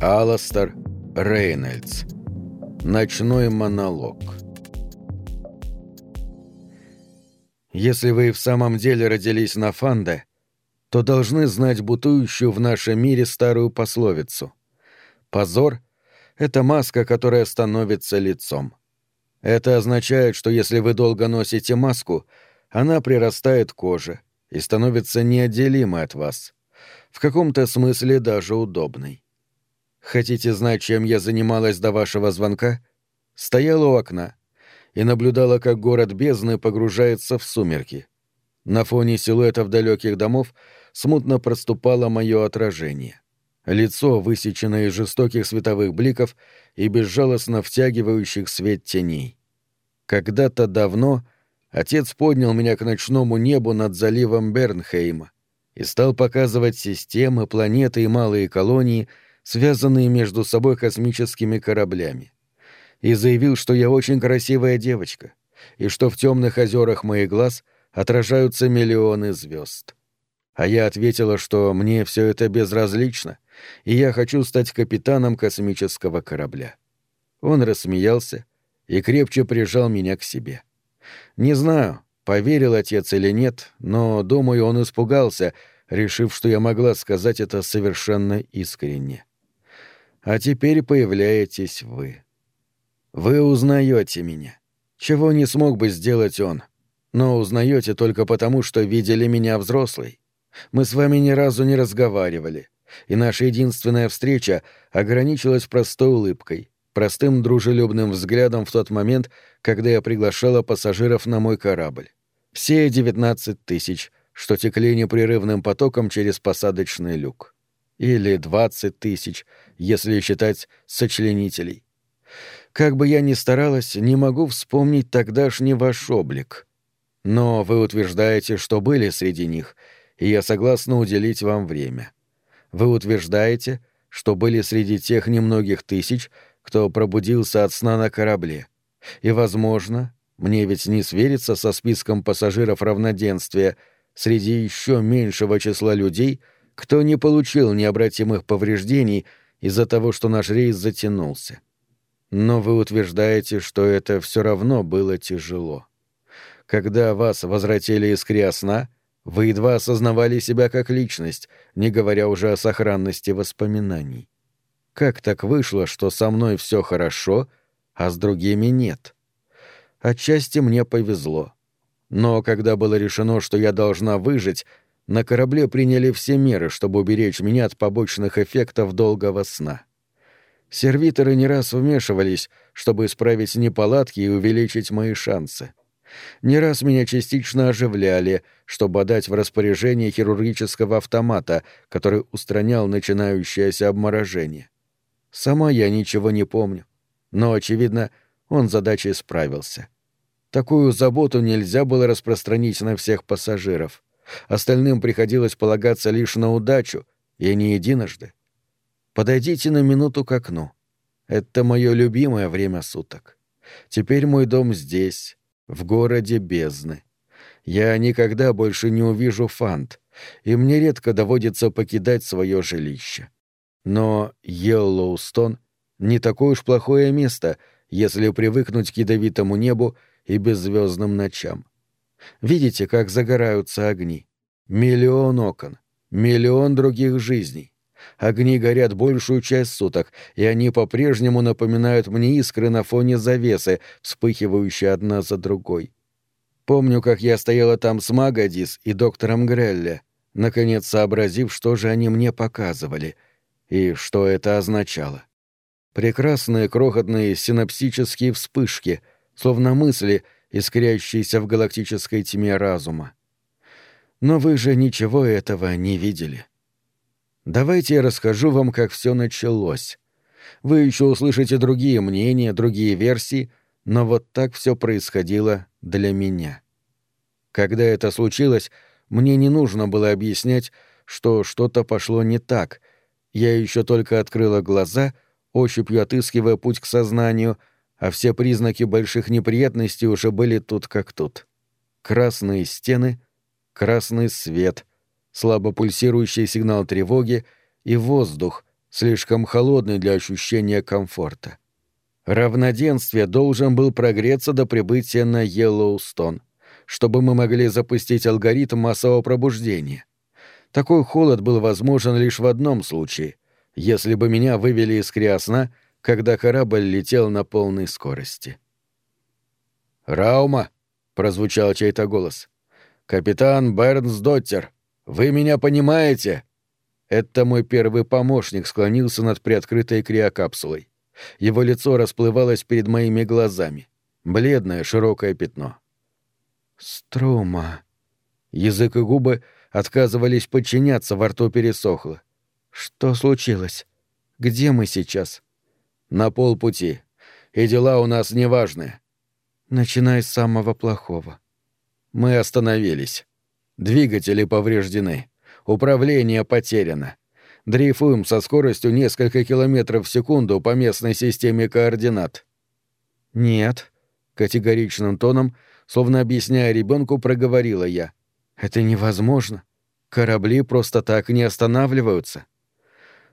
Аластер Рейнольдс. Ночной монолог. Если вы в самом деле родились на Фанде, то должны знать бутующую в нашем мире старую пословицу. Позор — это маска, которая становится лицом. Это означает, что если вы долго носите маску, она прирастает к коже и становится неотделимой от вас. В каком-то смысле даже удобной. Хотите знать, чем я занималась до вашего звонка? Стояла у окна и наблюдала, как город бездны погружается в сумерки. На фоне силуэтов далеких домов смутно проступало мое отражение. Лицо, высеченное из жестоких световых бликов и безжалостно втягивающих свет теней. Когда-то давно отец поднял меня к ночному небу над заливом Бернхейма и стал показывать системы, планеты и малые колонии — связанные между собой космическими кораблями, и заявил, что я очень красивая девочка, и что в темных озерах моих глаз отражаются миллионы звезд. А я ответила, что мне все это безразлично, и я хочу стать капитаном космического корабля. Он рассмеялся и крепче прижал меня к себе. Не знаю, поверил отец или нет, но, думаю, он испугался, решив, что я могла сказать это совершенно искренне. А теперь появляетесь вы. Вы узнаете меня. Чего не смог бы сделать он. Но узнаете только потому, что видели меня взрослой. Мы с вами ни разу не разговаривали. И наша единственная встреча ограничилась простой улыбкой, простым дружелюбным взглядом в тот момент, когда я приглашала пассажиров на мой корабль. Все девятнадцать тысяч, что текли непрерывным потоком через посадочный люк. Или двадцать тысяч, если считать сочленителей. Как бы я ни старалась, не могу вспомнить тогдашний ваш облик. Но вы утверждаете, что были среди них, и я согласна уделить вам время. Вы утверждаете, что были среди тех немногих тысяч, кто пробудился от сна на корабле. И, возможно, мне ведь не свериться со списком пассажиров равноденствия среди еще меньшего числа людей — кто не получил необратимых повреждений из-за того, что наш рейс затянулся. Но вы утверждаете, что это все равно было тяжело. Когда вас возвратили из криосна, вы едва осознавали себя как личность, не говоря уже о сохранности воспоминаний. Как так вышло, что со мной все хорошо, а с другими нет? Отчасти мне повезло. Но когда было решено, что я должна выжить, на корабле приняли все меры, чтобы уберечь меня от побочных эффектов долгого сна. Сервиторы не раз вмешивались, чтобы исправить неполадки и увеличить мои шансы. Не раз меня частично оживляли, чтобы отдать в распоряжение хирургического автомата, который устранял начинающееся обморожение. Сама я ничего не помню, но, очевидно, он задачей справился. Такую заботу нельзя было распространить на всех пассажиров. Остальным приходилось полагаться лишь на удачу, и не единожды. Подойдите на минуту к окну. Это мое любимое время суток. Теперь мой дом здесь, в городе бездны. Я никогда больше не увижу фант, и мне редко доводится покидать свое жилище. Но Йеллоустон — не такое уж плохое место, если привыкнуть к ядовитому небу и беззвездным ночам. Видите, как загораются огни? Миллион окон, миллион других жизней. Огни горят большую часть суток, и они по-прежнему напоминают мне искры на фоне завесы, вспыхивающие одна за другой. Помню, как я стояла там с Магадис и доктором Грелле, наконец сообразив, что же они мне показывали и что это означало. Прекрасные крохотные синапсические вспышки, словно мысли, искрящиеся в галактической тьме разума. Но вы же ничего этого не видели. Давайте я расскажу вам, как все началось. Вы еще услышите другие мнения, другие версии, но вот так все происходило для меня. Когда это случилось, мне не нужно было объяснять, что что-то пошло не так. Я еще только открыла глаза, ощупью отыскивая путь к сознанию — а все признаки больших неприятностей уже были тут как тут. Красные стены, красный свет, слабо пульсирующий сигнал тревоги и воздух, слишком холодный для ощущения комфорта. Равноденствие должен был прогреться до прибытия на Йеллоустон, чтобы мы могли запустить алгоритм массового пробуждения. Такой холод был возможен лишь в одном случае, если бы меня вывели из криосна, когда корабль летел на полной скорости. «Раума!» — прозвучал чей-то голос. «Капитан Бернс Доттер, вы меня понимаете?» Это мой первый помощник склонился над приоткрытой криокапсулой. Его лицо расплывалось перед моими глазами. Бледное, широкое пятно. «Струма». Язык и губы отказывались подчиняться, во рту пересохло. «Что случилось? Где мы сейчас?» «На полпути. И дела у нас неважные». «Начинай с самого плохого». «Мы остановились. Двигатели повреждены. Управление потеряно. Дрейфуем со скоростью несколько километров в секунду по местной системе координат». «Нет», — категоричным тоном, словно объясняя ребенку, проговорила я. Это невозможно. Корабли просто так не останавливаются.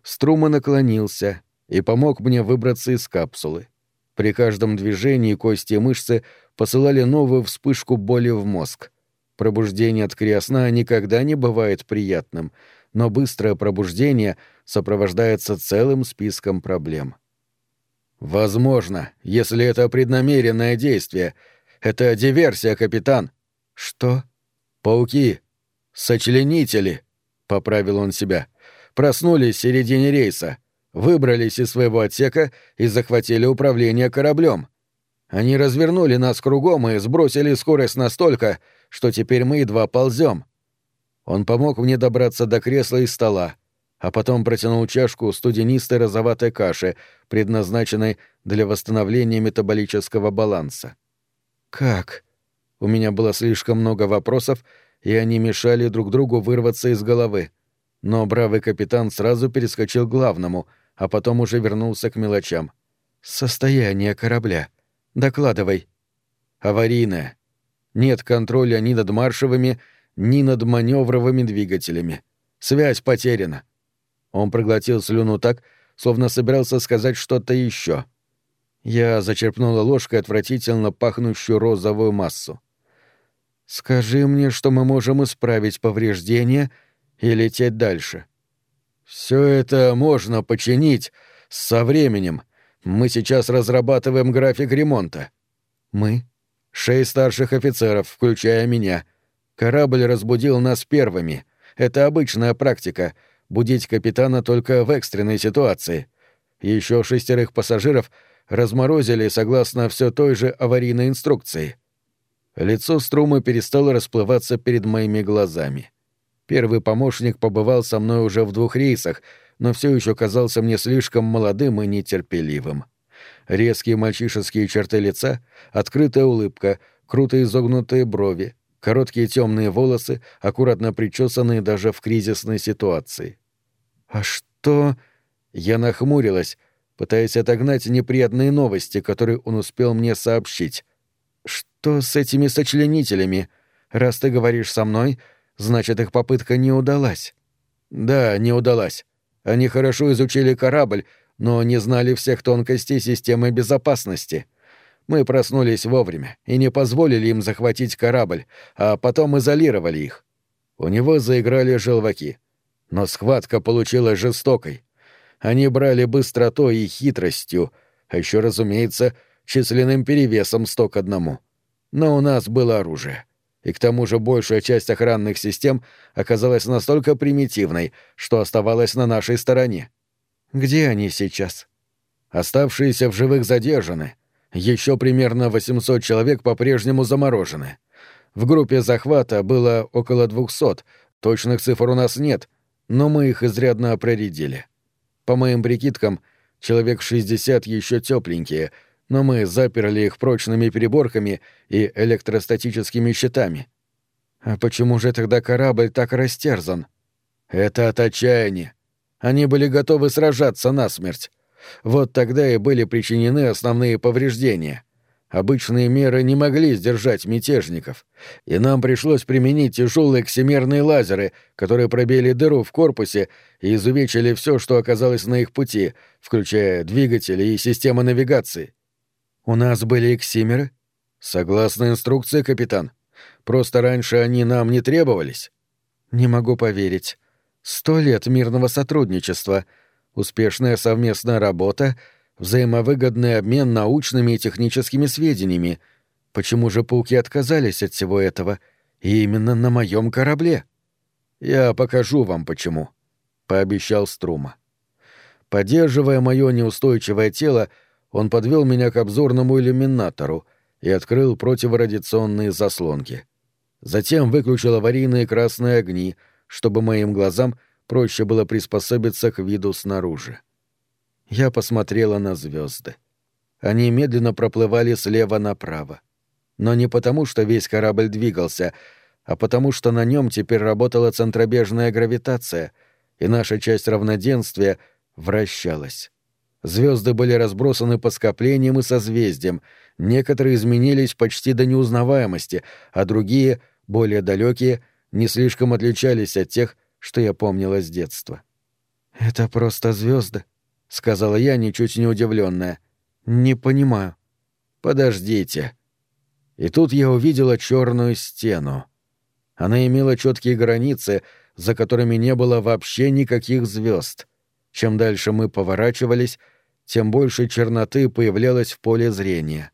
Струма наклонился и помог мне выбраться из капсулы. При каждом движении кости и мышцы посылали новую вспышку боли в мозг. Пробуждение от криосна никогда не бывает приятным, но быстрое пробуждение сопровождается целым списком проблем. «Возможно, если это преднамеренное действие. Это диверсия, капитан». «Что?» «Пауки! Сочленители!» — поправил он себя. «Проснулись в середине рейса, выбрались из своего отсека и захватили управление кораблем. Они развернули нас кругом и сбросили скорость настолько, что теперь мы едва ползем. Он помог мне добраться до кресла и стола, а потом протянул чашку студенистой розоватой каши, предназначенной для восстановления метаболического баланса. «Как?» У меня было слишком много вопросов, и они мешали друг другу вырваться из головы. Но бравый капитан сразу перескочил к главному, а потом уже вернулся к мелочам. «Состояние корабля. Докладывай». «Аварийное. Нет контроля ни над маршевыми, ни над маневровыми двигателями. Связь потеряна». Он проглотил слюну так, словно собирался сказать что-то еще. Я зачерпнула ложкой отвратительно пахнущую розовую массу. Скажи мне, что мы можем исправить повреждения и лететь дальше. Все это можно починить со временем. Мы сейчас разрабатываем график ремонта. Мы? Шесть старших офицеров, включая меня. Корабль разбудил нас первыми. Это обычная практика — будить капитана только в экстренной ситуации. Еще шестерых пассажиров разморозили согласно все той же аварийной инструкции. Лицо Струмы перестало расплываться перед моими глазами. Первый помощник побывал со мной уже в двух рейсах, но все еще казался мне слишком молодым и нетерпеливым. Резкие мальчишеские черты лица, открытая улыбка, круто изогнутые брови, короткие темные волосы, аккуратно причесанные даже в кризисной ситуации. «А что...» Я нахмурилась, пытаясь отогнать неприятные новости, которые он успел мне сообщить. «Что с этими сочленителями? Раз ты говоришь со мной, значит, их попытка не удалась». «Да, не удалась. Они хорошо изучили корабль, но не знали всех тонкостей системы безопасности. Мы проснулись вовремя и не позволили им захватить корабль, а потом изолировали их. У него заиграли желваки. Но схватка получилась жестокой. Они брали быстротой и хитростью, а еще, разумеется, численным перевесом сто к одному. Но у нас было оружие. И к тому же большая часть охранных систем оказалась настолько примитивной, что оставалась на нашей стороне. Где они сейчас? Оставшиеся в живых задержаны. Еще примерно 800 человек по-прежнему заморожены. В группе захвата было около 200, точных цифр у нас нет, но мы их изрядно проредили. По моим прикидкам, человек 60 еще тепленькие — но мы заперли их прочными переборками и электростатическими щитами. А почему же тогда корабль так растерзан? Это от отчаяния. Они были готовы сражаться насмерть. Вот тогда и были причинены основные повреждения. Обычные меры не могли сдержать мятежников, и нам пришлось применить тяжелые ксимерные лазеры, которые пробили дыру в корпусе и изувечили все, что оказалось на их пути, включая двигатели и системы навигации. У нас были эксимеры? Согласно инструкции, капитан. Просто раньше они нам не требовались. Не могу поверить. Сто лет мирного сотрудничества, успешная совместная работа — взаимовыгодный обмен научными и техническими сведениями. Почему же пауки отказались от всего этого? И именно на моем корабле. Я покажу вам почему, пообещал Струма. Поддерживая мое неустойчивое тело, он подвел меня к обзорному иллюминатору и открыл противорадиационные заслонки. Затем выключил аварийные красные огни, чтобы моим глазам проще было приспособиться к виду снаружи. Я посмотрела на звезды. Они медленно проплывали слева направо. Но не потому, что весь корабль двигался, а потому, что на нем теперь работала центробежная гравитация, и наша часть равноденствия вращалась. Звезды были разбросаны по скоплениям и созвездиям, некоторые изменились почти до неузнаваемости, а другие, более далекие, не слишком отличались от тех, что я помнила с детства. «Это просто звезды, — сказала я, ничуть не удивленная. «Не понимаю». «Подождите». И тут я увидела черную стену. Она имела четкие границы, за которыми не было вообще никаких звезд. Чем дальше мы поворачивались, тем больше черноты появлялось в поле зрения.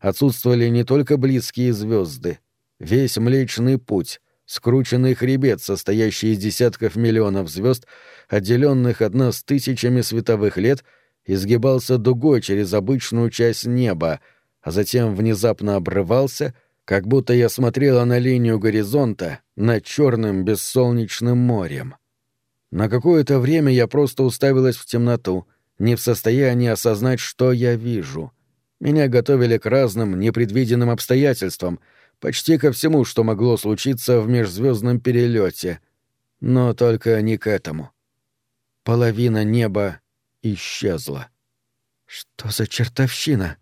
Отсутствовали не только близкие звезды. Весь Млечный Путь, скрученный хребет, состоящий из десятков миллионов звезд, отделенных от нас тысячами световых лет, изгибался дугой через обычную часть неба, а затем внезапно обрывался, как будто я смотрела на линию горизонта над черным бессолнечным морем. На какое-то время я просто уставилась в темноту, не в состоянии осознать, что я вижу. Меня готовили к разным непредвиденным обстоятельствам — почти ко всему, что могло случиться в межзвездном перелете, но только не к этому. Половина неба исчезла. Что за чертовщина?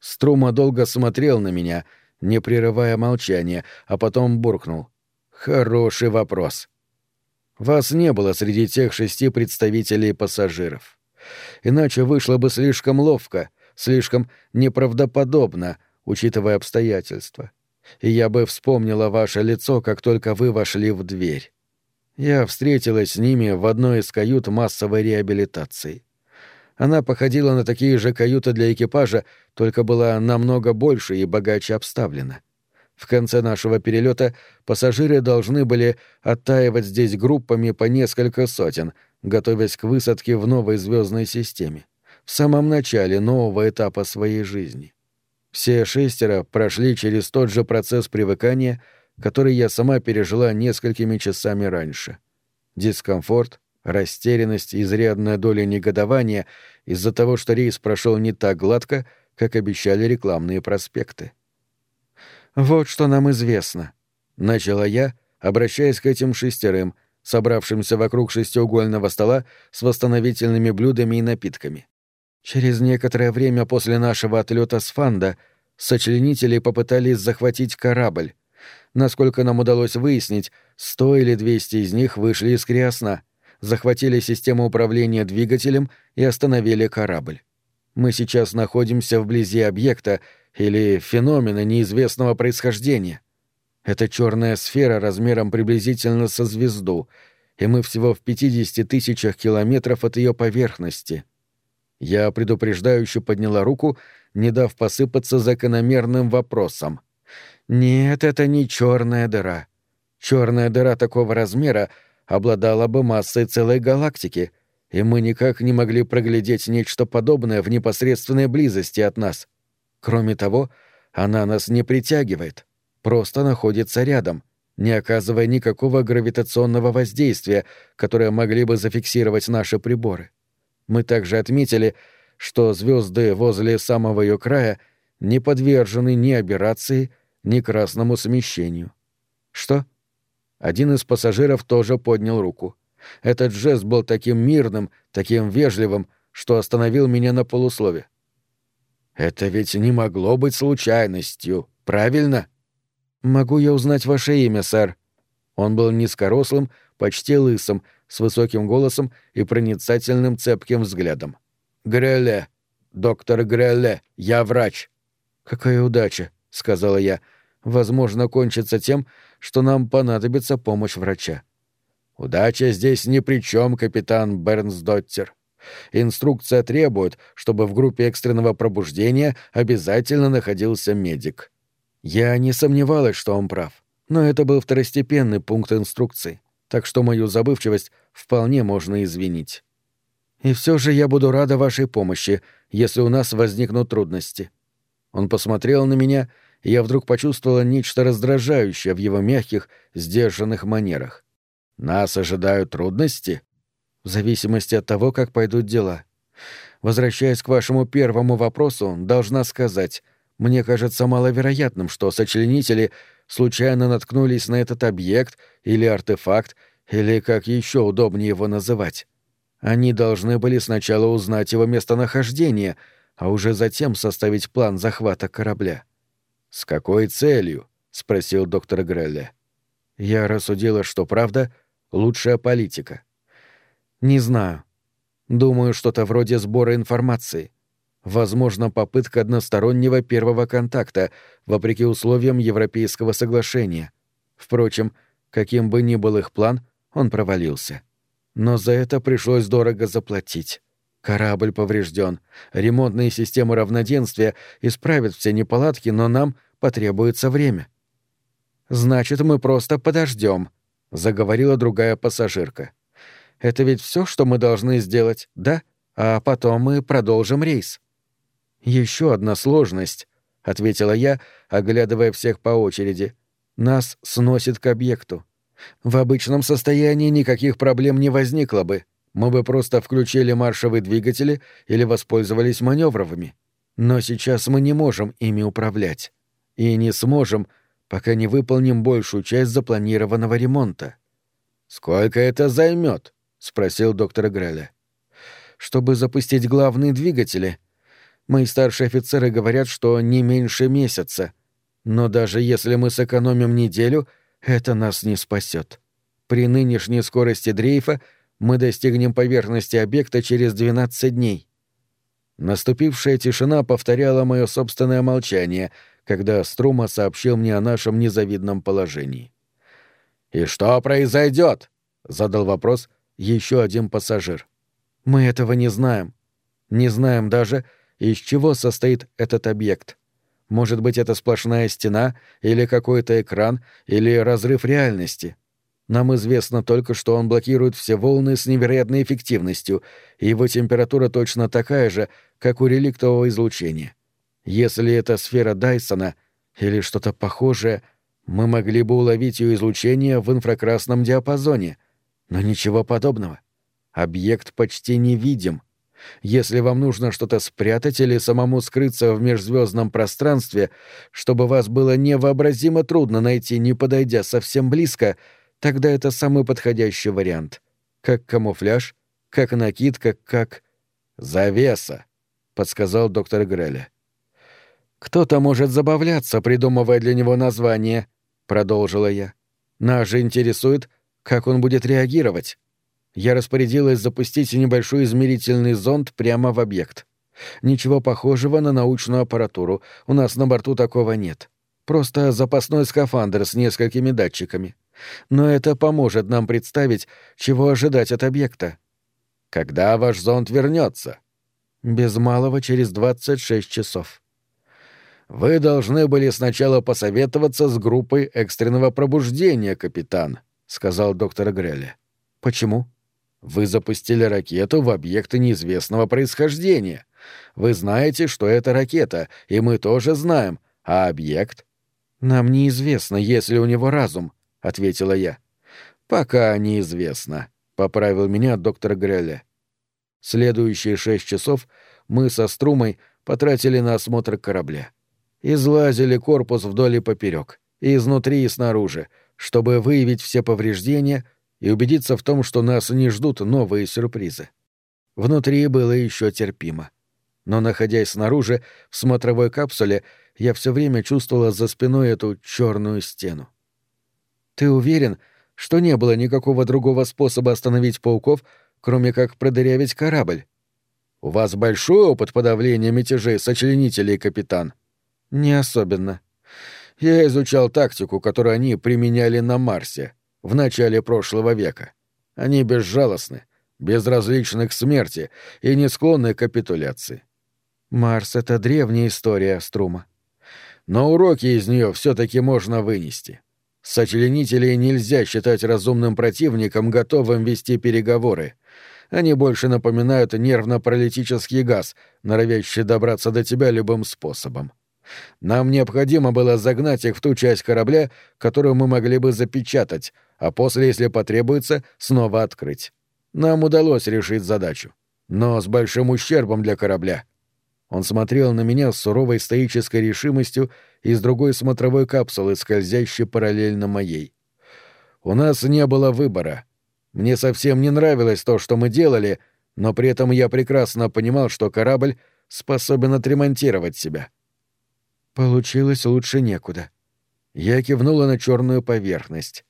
Струма долго смотрел на меня, не прерывая молчания, а потом буркнул. Хороший вопрос. Вас не было среди тех шести представителей пассажиров. Иначе вышло бы слишком ловко, слишком неправдоподобно, учитывая обстоятельства и я бы вспомнила ваше лицо, как только вы вошли в дверь. Я встретилась с ними в одной из кают массовой реабилитации. Она походила на такие же каюты для экипажа, только была намного больше и богаче обставлена. В конце нашего перелета пассажиры должны были оттаивать здесь группами по несколько сотен, готовясь к высадке в новой звездной системе, в самом начале нового этапа своей жизни. Все шестеро прошли через тот же процесс привыкания, который я сама пережила несколькими часами раньше. Дискомфорт, растерянность и изрядная доля негодования из-за того, что рейс прошел не так гладко, как обещали рекламные проспекты. «Вот что нам известно», — начала я, обращаясь к этим шестерым, собравшимся вокруг шестиугольного стола с восстановительными блюдами и напитками. Через некоторое время после нашего отлета с Фанда сочленители попытались захватить корабль. Насколько нам удалось выяснить, сто или двести из них вышли из Криосна, захватили систему управления двигателем и остановили корабль. Мы сейчас находимся вблизи объекта или феномена неизвестного происхождения. Это черная сфера размером приблизительно со звезду, и мы всего в 50 тысячах километров от ее поверхности — я предупреждающе подняла руку, не дав посыпаться закономерным вопросом. «Нет, это не черная дыра. Черная дыра такого размера обладала бы массой целой галактики, и мы никак не могли проглядеть нечто подобное в непосредственной близости от нас. Кроме того, она нас не притягивает, просто находится рядом, не оказывая никакого гравитационного воздействия, которое могли бы зафиксировать наши приборы. Мы также отметили, что звезды возле самого ее края не подвержены ни аберрации, ни красному смещению. Что? Один из пассажиров тоже поднял руку. Этот жест был таким мирным, таким вежливым, что остановил меня на полуслове. Это ведь не могло быть случайностью, правильно? Могу я узнать ваше имя, сэр? Он был низкорослым, почти лысым, с высоким голосом и проницательным цепким взглядом. Греле, доктор Греле, я врач. Какая удача, сказала я. Возможно, кончится тем, что нам понадобится помощь врача. Удача здесь ни при чем, капитан Бернсдоттер. Инструкция требует, чтобы в группе экстренного пробуждения обязательно находился медик. Я не сомневалась, что он прав, но это был второстепенный пункт инструкции, так что мою забывчивость вполне можно извинить. И все же я буду рада вашей помощи, если у нас возникнут трудности. Он посмотрел на меня, и я вдруг почувствовала нечто раздражающее в его мягких, сдержанных манерах. Нас ожидают трудности? В зависимости от того, как пойдут дела. Возвращаясь к вашему первому вопросу, должна сказать, мне кажется маловероятным, что сочленители случайно наткнулись на этот объект или артефакт, или как еще удобнее его называть. Они должны были сначала узнать его местонахождение, а уже затем составить план захвата корабля. «С какой целью?» — спросил доктор Грелли. Я рассудила, что правда — лучшая политика. Не знаю. Думаю, что-то вроде сбора информации. Возможно, попытка одностороннего первого контакта, вопреки условиям Европейского соглашения. Впрочем, каким бы ни был их план, он провалился. Но за это пришлось дорого заплатить. Корабль поврежден. Ремонтные системы равноденствия исправят все неполадки, но нам потребуется время. «Значит, мы просто подождем», — заговорила другая пассажирка. Это ведь все, что мы должны сделать, да? А потом мы продолжим рейс. Еще одна сложность, ответила я, оглядывая всех по очереди. Нас сносит к объекту. В обычном состоянии никаких проблем не возникло бы. Мы бы просто включили маршевые двигатели или воспользовались маневровыми. Но сейчас мы не можем ими управлять. И не сможем, пока не выполним большую часть запланированного ремонта. Сколько это займет? — спросил доктор Греля. «Чтобы запустить главные двигатели. Мои старшие офицеры говорят, что не меньше месяца. Но даже если мы сэкономим неделю, это нас не спасет. При нынешней скорости дрейфа мы достигнем поверхности объекта через 12 дней». Наступившая тишина повторяла мое собственное молчание, когда Струма сообщил мне о нашем незавидном положении. «И что произойдет?» — задал вопрос еще один пассажир. Мы этого не знаем. Не знаем даже, из чего состоит этот объект. Может быть, это сплошная стена, или какой-то экран, или разрыв реальности. Нам известно только, что он блокирует все волны с невероятной эффективностью, и его температура точно такая же, как у реликтового излучения. Если это сфера Дайсона или что-то похожее, мы могли бы уловить ее излучение в инфракрасном диапазоне — но ничего подобного. Объект почти невидим. Если вам нужно что-то спрятать или самому скрыться в межзвездном пространстве, чтобы вас было невообразимо трудно найти, не подойдя совсем близко, тогда это самый подходящий вариант. Как камуфляж, как накидка, как... «Завеса», — подсказал доктор Греля. «Кто-то может забавляться, придумывая для него название», — продолжила я. «Нас же интересует, как он будет реагировать? Я распорядилась запустить небольшой измерительный зонд прямо в объект. Ничего похожего на научную аппаратуру. У нас на борту такого нет. Просто запасной скафандр с несколькими датчиками. Но это поможет нам представить, чего ожидать от объекта. Когда ваш зонд вернется? Без малого через 26 часов. Вы должны были сначала посоветоваться с группой экстренного пробуждения, капитан, — сказал доктор Грелли. «Почему?» «Вы запустили ракету в объекты неизвестного происхождения. Вы знаете, что это ракета, и мы тоже знаем. А объект?» «Нам неизвестно, есть ли у него разум», — ответила я. «Пока неизвестно», — поправил меня доктор Грелли. Следующие шесть часов мы со Струмой потратили на осмотр корабля. Излазили корпус вдоль и поперек, изнутри, и снаружи, чтобы выявить все повреждения и убедиться в том, что нас не ждут новые сюрпризы. Внутри было еще терпимо. но, находясь снаружи, в смотровой капсуле, я все время чувствовала за спиной эту черную стену. «Ты уверен, что не было никакого другого способа остановить пауков, кроме как продырявить корабль?» «У вас большой опыт подавления мятежей сочленителей, капитан?» «Не особенно. Я изучал тактику, которую они применяли на Марсе в начале прошлого века. Они безжалостны, безразличны к смерти и не склонны к капитуляции. Марс — это древняя история Струма. Но уроки из нее все-таки можно вынести. Сочленителей нельзя считать разумным противником, готовым вести переговоры. Они больше напоминают нервно-паралитический газ, норовящий добраться до тебя любым способом. Нам необходимо было загнать их в ту часть корабля, которую мы могли бы запечатать, а после, если потребуется, снова открыть. Нам удалось решить задачу. Но с большим ущербом для корабля — он смотрел на меня с суровой стоической решимостью из другой смотровой капсулы, скользящей параллельно моей. У нас не было выбора. Мне совсем не нравилось то, что мы делали, но при этом я прекрасно понимал, что корабль способен отремонтировать себя. Получилось лучше некуда. Я кивнула на черную поверхность.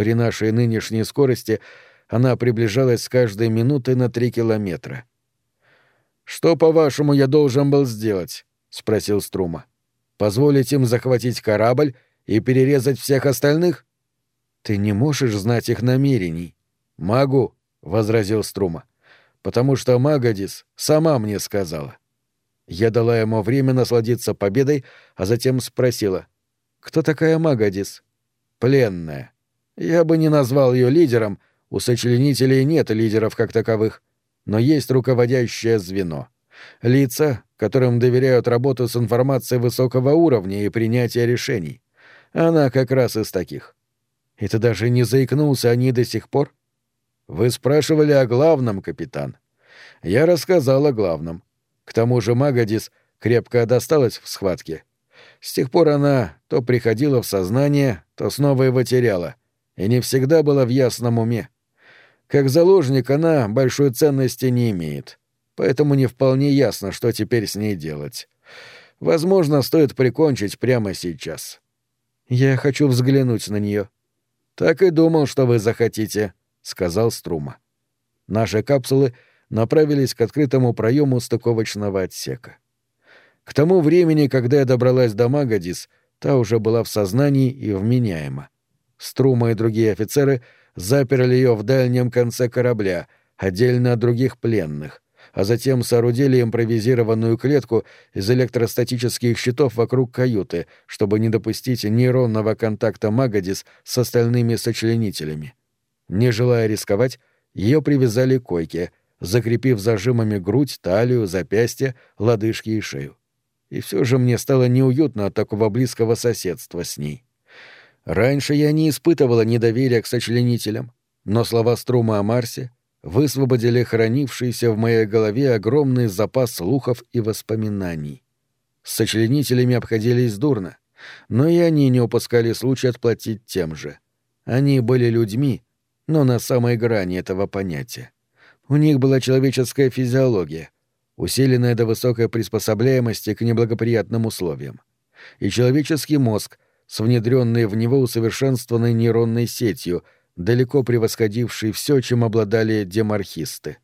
При нашей нынешней скорости она приближалась с каждой минутой на три километра. «Что, по-вашему, я должен был сделать?» — спросил Струма. «Позволить им захватить корабль и перерезать всех остальных?» «Ты не можешь знать их намерений». «Могу», — возразил Струма. «Потому что Магадис сама мне сказала». Я дала ему время насладиться победой, а затем спросила. «Кто такая Магадис?» «Пленная. Я бы не назвал ее лидером, у сочленителей нет лидеров как таковых но есть руководящее звено. Лица, которым доверяют работу с информацией высокого уровня и принятие решений. Она как раз из таких. И ты даже не заикнулся о ней до сих пор? Вы спрашивали о главном, капитан. Я рассказал о главном. К тому же Магадис крепко досталась в схватке. С тех пор она то приходила в сознание, то снова его теряла, и не всегда была в ясном уме. Как заложник она большой ценности не имеет, поэтому не вполне ясно, что теперь с ней делать. Возможно, стоит прикончить прямо сейчас. Я хочу взглянуть на нее. Так и думал, что вы захотите, сказал Струма. Наши капсулы направились к открытому проему стыковочного отсека. К тому времени, когда я добралась до Магадис, та уже была в сознании и вменяема. Струма и другие офицеры — заперли ее в дальнем конце корабля, отдельно от других пленных, а затем соорудили импровизированную клетку из электростатических щитов вокруг каюты, чтобы не допустить нейронного контакта Магадис с остальными сочленителями. Не желая рисковать, ее привязали к койке, закрепив зажимами грудь, талию, запястья, лодыжки и шею. И все же мне стало неуютно от такого близкого соседства с ней. Раньше я не испытывала недоверия к сочленителям, но слова Струма о Марсе высвободили хранившийся в моей голове огромный запас слухов и воспоминаний. С сочленителями обходились дурно, но и они не упускали случая отплатить тем же. Они были людьми, но на самой грани этого понятия. У них была человеческая физиология, усиленная до высокой приспособляемости к неблагоприятным условиям. И человеческий мозг — с внедренной в него усовершенствованной нейронной сетью, далеко превосходившей все, чем обладали демархисты.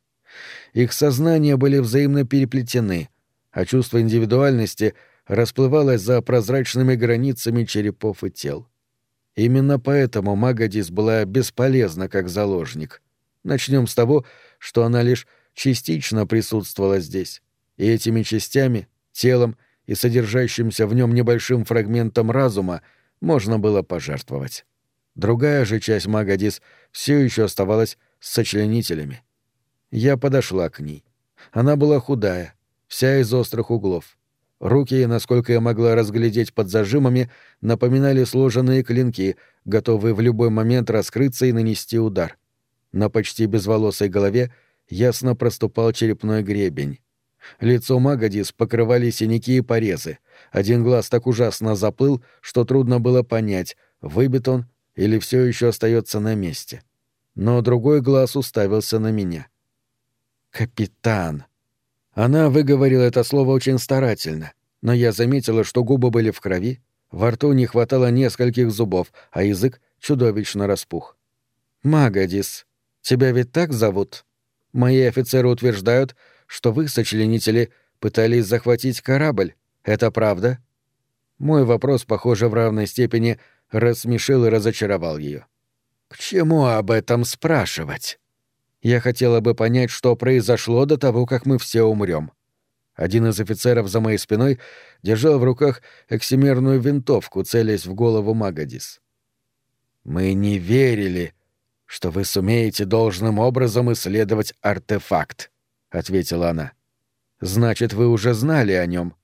Их сознания были взаимно переплетены, а чувство индивидуальности расплывалось за прозрачными границами черепов и тел. Именно поэтому Магадис была бесполезна как заложник. Начнем с того, что она лишь частично присутствовала здесь, и этими частями, телом и содержащимся в нем небольшим фрагментом разума можно было пожертвовать. Другая же часть Магадис все еще оставалась с сочленителями. Я подошла к ней. Она была худая, вся из острых углов. Руки, насколько я могла разглядеть под зажимами, напоминали сложенные клинки, готовые в любой момент раскрыться и нанести удар. На почти безволосой голове ясно проступал черепной гребень. Лицо Магадис покрывали синяки и порезы. Один глаз так ужасно заплыл, что трудно было понять, выбит он или все еще остается на месте. Но другой глаз уставился на меня. «Капитан!» Она выговорила это слово очень старательно, но я заметила, что губы были в крови, во рту не хватало нескольких зубов, а язык чудовищно распух. «Магадис, тебя ведь так зовут? Мои офицеры утверждают, что вы, сочленители, пытались захватить корабль. Это правда?» Мой вопрос, похоже, в равной степени рассмешил и разочаровал ее. «К чему об этом спрашивать?» Я хотела бы понять, что произошло до того, как мы все умрем. Один из офицеров за моей спиной держал в руках эксимерную винтовку, целясь в голову Магадис. «Мы не верили, что вы сумеете должным образом исследовать артефакт», — ответила она. «Значит, вы уже знали о нем».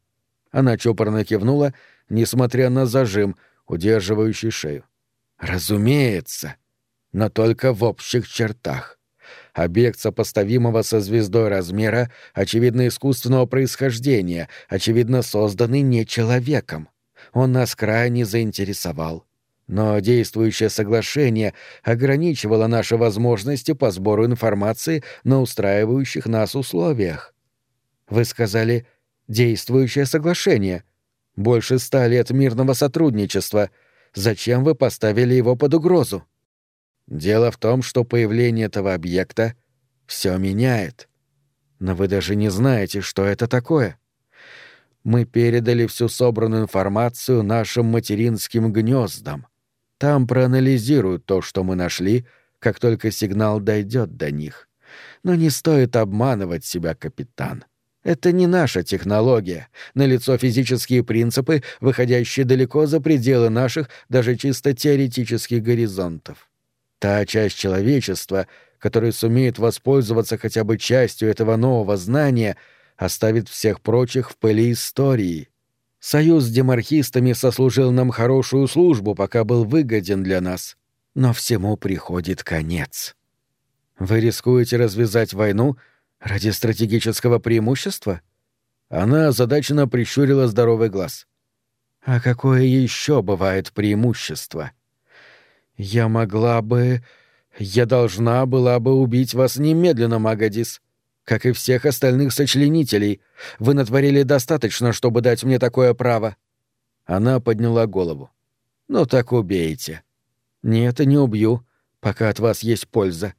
Она чопорно кивнула, несмотря на зажим, удерживающий шею. «Разумеется, но только в общих чертах. Объект сопоставимого со звездой размера, очевидно, искусственного происхождения, очевидно, созданный не человеком. Он нас крайне заинтересовал. Но действующее соглашение ограничивало наши возможности по сбору информации на устраивающих нас условиях. Вы сказали «действующее соглашение». Больше ста лет мирного сотрудничества. Зачем вы поставили его под угрозу? Дело в том, что появление этого объекта все меняет. Но вы даже не знаете, что это такое. Мы передали всю собранную информацию нашим материнским гнездам. Там проанализируют то, что мы нашли, как только сигнал дойдет до них. Но не стоит обманывать себя, капитан. Это не наша технология. Налицо физические принципы, выходящие далеко за пределы наших, даже чисто теоретических горизонтов. Та часть человечества, которая сумеет воспользоваться хотя бы частью этого нового знания, оставит всех прочих в пыли истории. Союз с демархистами сослужил нам хорошую службу, пока был выгоден для нас. Но всему приходит конец. Вы рискуете развязать войну ради стратегического преимущества? Она озадаченно прищурила здоровый глаз. А какое еще бывает преимущество? — «Я могла бы... Я должна была бы убить вас немедленно, Магадис. Как и всех остальных сочленителей. Вы натворили достаточно, чтобы дать мне такое право». Она подняла голову. «Ну так убейте». «Нет, не убью, пока от вас есть польза.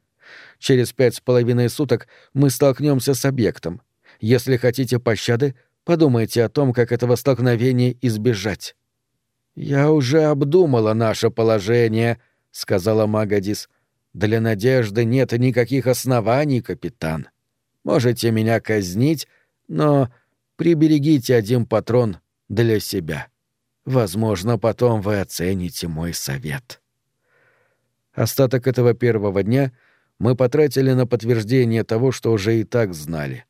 Через пять с половиной суток мы столкнемся с объектом. Если хотите пощады, подумайте о том, как этого столкновения избежать». «Я уже обдумала наше положение», — сказала Магадис. «Для надежды нет никаких оснований, капитан. Можете меня казнить, но приберегите один патрон для себя. Возможно, потом вы оцените мой совет». Остаток этого первого дня мы потратили на подтверждение того, что уже и так знали.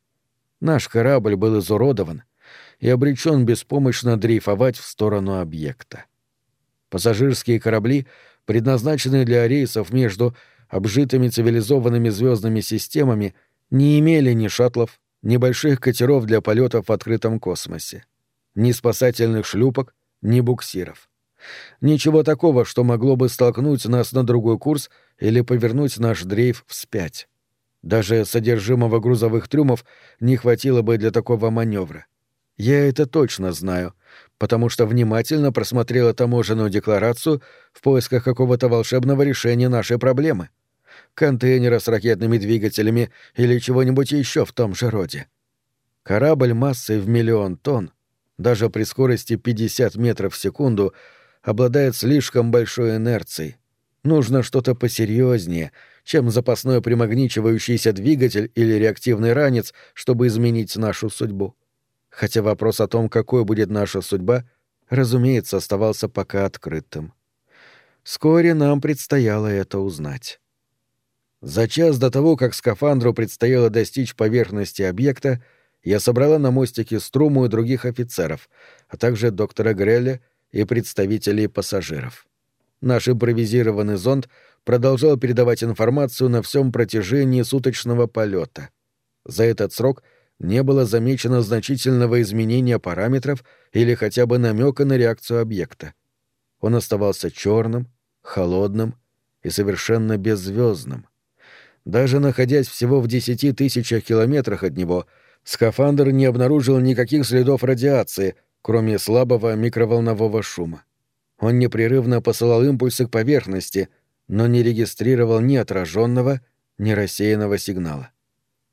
Наш корабль был изуродован — и обречен беспомощно дрейфовать в сторону объекта. Пассажирские корабли, предназначенные для рейсов между обжитыми цивилизованными звездными системами, не имели ни шаттлов, ни больших катеров для полетов в открытом космосе, ни спасательных шлюпок, ни буксиров. Ничего такого, что могло бы столкнуть нас на другой курс или повернуть наш дрейф вспять. Даже содержимого грузовых трюмов не хватило бы для такого маневра. Я это точно знаю, потому что внимательно просмотрела таможенную декларацию в поисках какого-то волшебного решения нашей проблемы. Контейнера с ракетными двигателями или чего-нибудь еще в том же роде. Корабль массой в миллион тонн, даже при скорости 50 метров в секунду, обладает слишком большой инерцией. Нужно что-то посерьезнее, чем запасной примагничивающийся двигатель или реактивный ранец, чтобы изменить нашу судьбу хотя вопрос о том, какой будет наша судьба, разумеется, оставался пока открытым. Вскоре нам предстояло это узнать. За час до того, как скафандру предстояло достичь поверхности объекта, я собрала на мостике Струму и других офицеров, а также доктора Греля и представителей пассажиров. Наш импровизированный зонд продолжал передавать информацию на всем протяжении суточного полета. За этот срок — не было замечено значительного изменения параметров или хотя бы намека на реакцию объекта. Он оставался черным, холодным и совершенно беззвездным. Даже находясь всего в десяти тысячах километрах от него, Скафандр не обнаружил никаких следов радиации, кроме слабого микроволнового шума. Он непрерывно посылал импульсы к поверхности, но не регистрировал ни отраженного, ни рассеянного сигнала.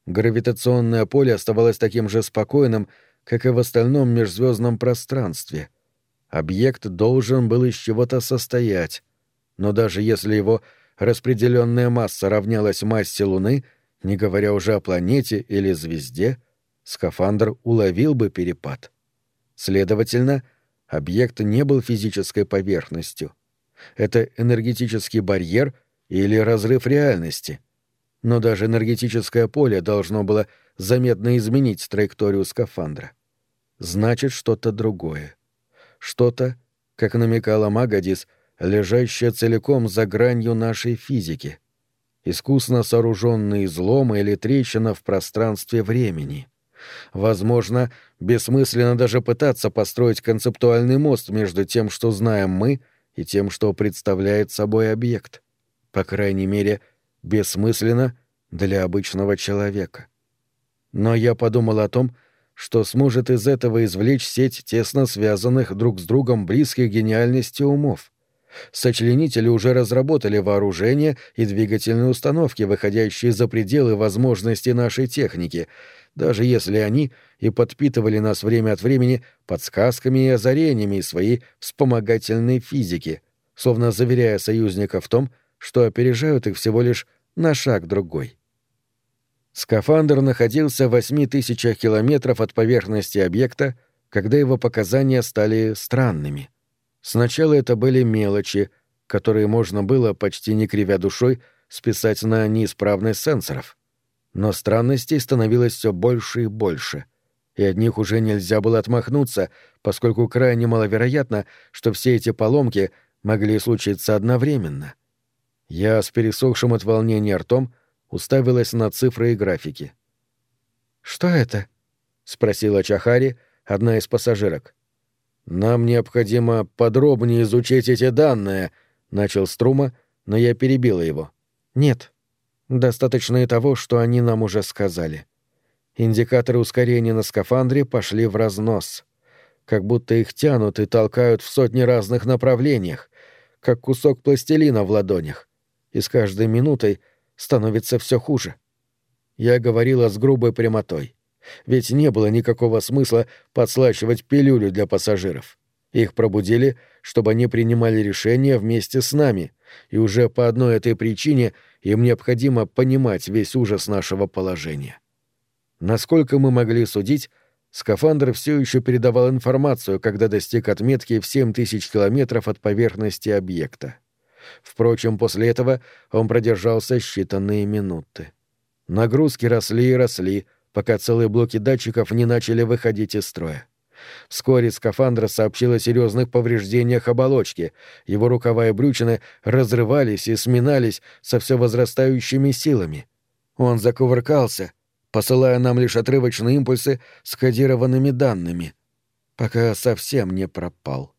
Гравитационное поле оставалось таким же спокойным, как и в остальном межзвездном пространстве. Объект должен был из чего-то состоять, но даже если его распределенная масса равнялась массе Луны, не говоря уже о планете или звезде, скафандр уловил бы перепад. Следовательно, объект не был физической поверхностью. Это энергетический барьер или разрыв реальности. Но даже энергетическое поле должно было заметно изменить траекторию скафандра. Значит, что-то другое. Что-то, как намекала Магадис, лежащее целиком за гранью нашей физики. Искусно сооруженный излом или трещина в пространстве времени. Возможно, бессмысленно даже пытаться построить концептуальный мост между тем, что знаем мы, и тем, что представляет собой объект. По крайней мере, бессмысленно для обычного человека. Но я подумал о том, что сможет из этого извлечь сеть тесно связанных друг с другом близких гениальности умов. Сочленители уже разработали вооружение и двигательные установки, выходящие за пределы возможностей нашей техники — даже если они и подпитывали нас время от времени подсказками и озарениями своей вспомогательной физики, словно заверяя союзников в том, что опережают их всего лишь на шаг другой. Скафандр находился в восьми тысячах километров от поверхности объекта, когда его показания стали странными. Сначала это были мелочи, которые можно было, почти не кривя душой, списать на неисправность сенсоров — но странностей становилось все больше и больше, и от них уже нельзя было отмахнуться, поскольку крайне маловероятно, что все эти поломки могли случиться одновременно. Я с пересохшим от волнения ртом уставилась на цифры и графики. «Что это?» — спросила Чахари, одна из пассажирок. «Нам необходимо подробнее изучить эти данные», — начал Струма, но я перебила его. «Нет, Достаточно и того, что они нам уже сказали. Индикаторы ускорения на скафандре пошли в разнос. Как будто их тянут и толкают в сотни разных направлениях, как кусок пластилина в ладонях. И с каждой минутой становится все хуже. Я говорила с грубой прямотой. Ведь не было никакого смысла подслащивать пилюлю для пассажиров. Их пробудили, чтобы они принимали решения вместе с нами, и уже по одной этой причине — им необходимо понимать весь ужас нашего положения. Насколько мы могли судить, скафандр все еще передавал информацию, когда достиг отметки в 7000 километров от поверхности объекта. Впрочем, после этого он продержался считанные минуты. Нагрузки росли и росли, пока целые блоки датчиков не начали выходить из строя. Вскоре скафандр сообщил о серьезных повреждениях оболочки. Его рукава и брючины разрывались и сминались со все возрастающими силами. Он закувыркался, посылая нам лишь отрывочные импульсы с кодированными данными, пока совсем не пропал.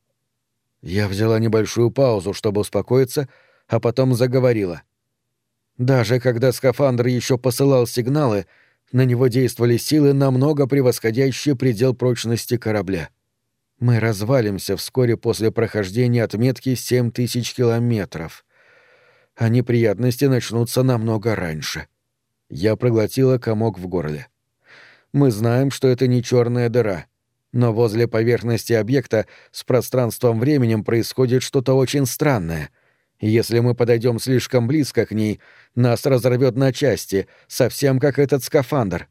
Я взяла небольшую паузу, чтобы успокоиться, а потом заговорила. Даже когда скафандр еще посылал сигналы, на него действовали силы, намного превосходящие предел прочности корабля. Мы развалимся вскоре после прохождения отметки 7000 километров. А неприятности начнутся намного раньше. Я проглотила комок в горле. Мы знаем, что это не черная дыра, но возле поверхности объекта с пространством-временем происходит что-то очень странное — если мы подойдем слишком близко к ней, нас разорвет на части, совсем как этот скафандр.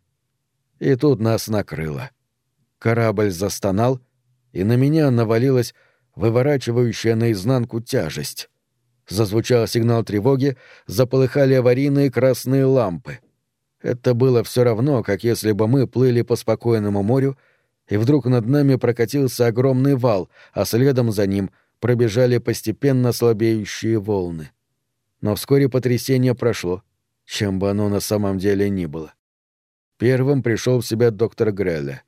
И тут нас накрыло. Корабль застонал, и на меня навалилась выворачивающая наизнанку тяжесть. Зазвучал сигнал тревоги, заполыхали аварийные красные лампы. Это было все равно, как если бы мы плыли по спокойному морю, и вдруг над нами прокатился огромный вал, а следом за ним пробежали постепенно слабеющие волны. Но вскоре потрясение прошло, чем бы оно на самом деле ни было. Первым пришел в себя доктор Грелле.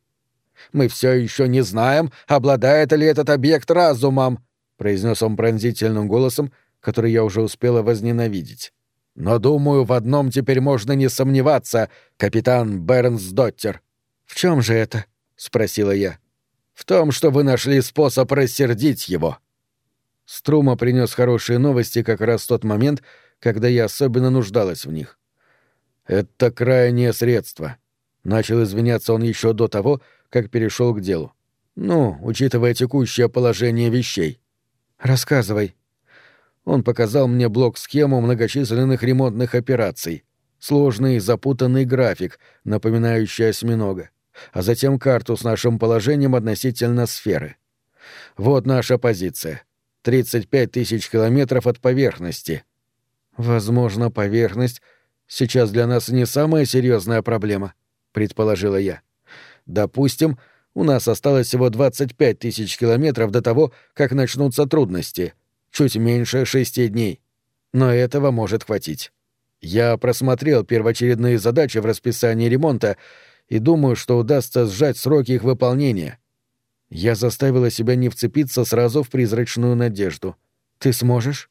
«Мы все еще не знаем, обладает ли этот объект разумом», — произнес он пронзительным голосом, который я уже успела возненавидеть. «Но, думаю, в одном теперь можно не сомневаться, капитан Бернсдоттер. В «В чем же это?» — спросила я. «В том, что вы нашли способ рассердить его». Струма принес хорошие новости как раз в тот момент, когда я особенно нуждалась в них. «Это крайнее средство», — начал извиняться он еще до того, как перешел к делу. «Ну, учитывая текущее положение вещей». «Рассказывай». Он показал мне блок-схему многочисленных ремонтных операций, сложный запутанный график, напоминающий осьминога, а затем карту с нашим положением относительно сферы. Вот наша позиция. 35 тысяч километров от поверхности. Возможно, поверхность сейчас для нас не самая серьезная проблема, предположила я. Допустим, у нас осталось всего 25 тысяч километров до того, как начнутся трудности. Чуть меньше шести дней. Но этого может хватить. Я просмотрел первоочередные задачи в расписании ремонта и думаю, что удастся сжать сроки их выполнения. Я заставила себя не вцепиться сразу в призрачную надежду. Ты сможешь?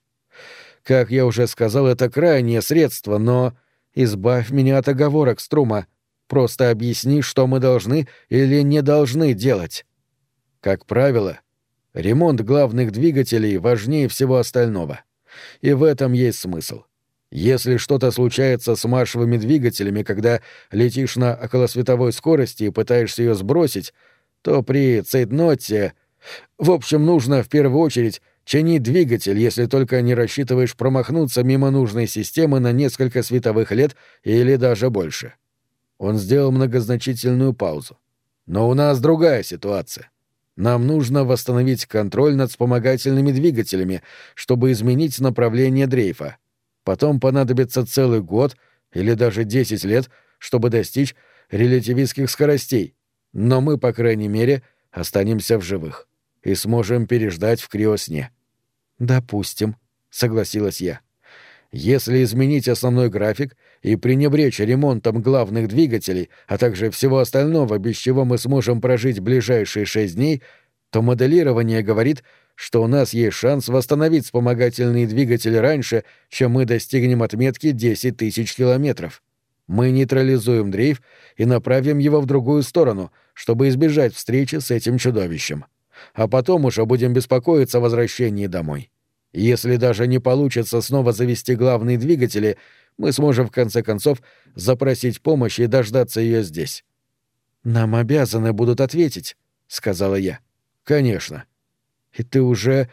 Как я уже сказал, это крайнее средство, но избавь меня от оговорок, Струма. Просто объясни, что мы должны или не должны делать. Как правило, ремонт главных двигателей важнее всего остального. И в этом есть смысл. Если что-то случается с маршевыми двигателями, когда летишь на околосветовой скорости и пытаешься ее сбросить, то при цейтноте... В общем, нужно в первую очередь чинить двигатель, если только не рассчитываешь промахнуться мимо нужной системы на несколько световых лет или даже больше. Он сделал многозначительную паузу. Но у нас другая ситуация. Нам нужно восстановить контроль над вспомогательными двигателями, чтобы изменить направление дрейфа. Потом понадобится целый год или даже 10 лет, чтобы достичь релятивистских скоростей. Но мы, по крайней мере, останемся в живых и сможем переждать в криосне. «Допустим», — согласилась я. «Если изменить основной график и пренебречь ремонтом главных двигателей, а также всего остального, без чего мы сможем прожить ближайшие шесть дней, то моделирование говорит, что у нас есть шанс восстановить вспомогательные двигатели раньше, чем мы достигнем отметки 10 тысяч километров. Мы нейтрализуем дрейф и направим его в другую сторону, чтобы избежать встречи с этим чудовищем. А потом уже будем беспокоиться о возвращении домой. Если даже не получится снова завести главные двигатели, мы сможем в конце концов запросить помощь и дождаться ее здесь. «Нам обязаны будут ответить», — сказала я. «Конечно», и ты уже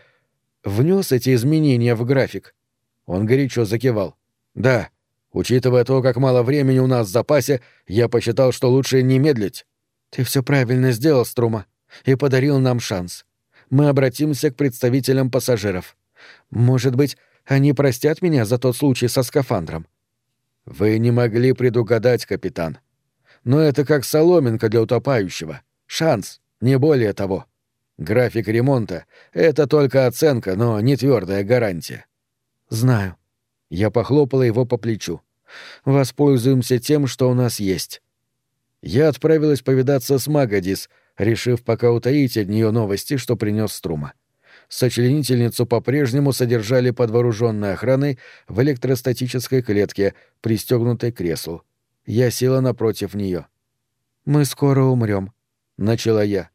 внес эти изменения в график? Он горячо закивал. Да. Учитывая то, как мало времени у нас в запасе, я посчитал, что лучше не медлить. Ты все правильно сделал, Струма, и подарил нам шанс. Мы обратимся к представителям пассажиров. Может быть, они простят меня за тот случай со скафандром. Вы не могли предугадать, капитан. Но это как соломинка для утопающего. Шанс, не более того. График ремонта — это только оценка, но не твердая гарантия. Знаю. Я похлопала его по плечу. Воспользуемся тем, что у нас есть. Я отправилась повидаться с Магадис, решив пока утаить от нее новости, что принес Струма. Сочленительницу по-прежнему содержали под вооруженной охраной в электростатической клетке, пристегнутой к креслу. Я села напротив нее. «Мы скоро умрем», — начала я.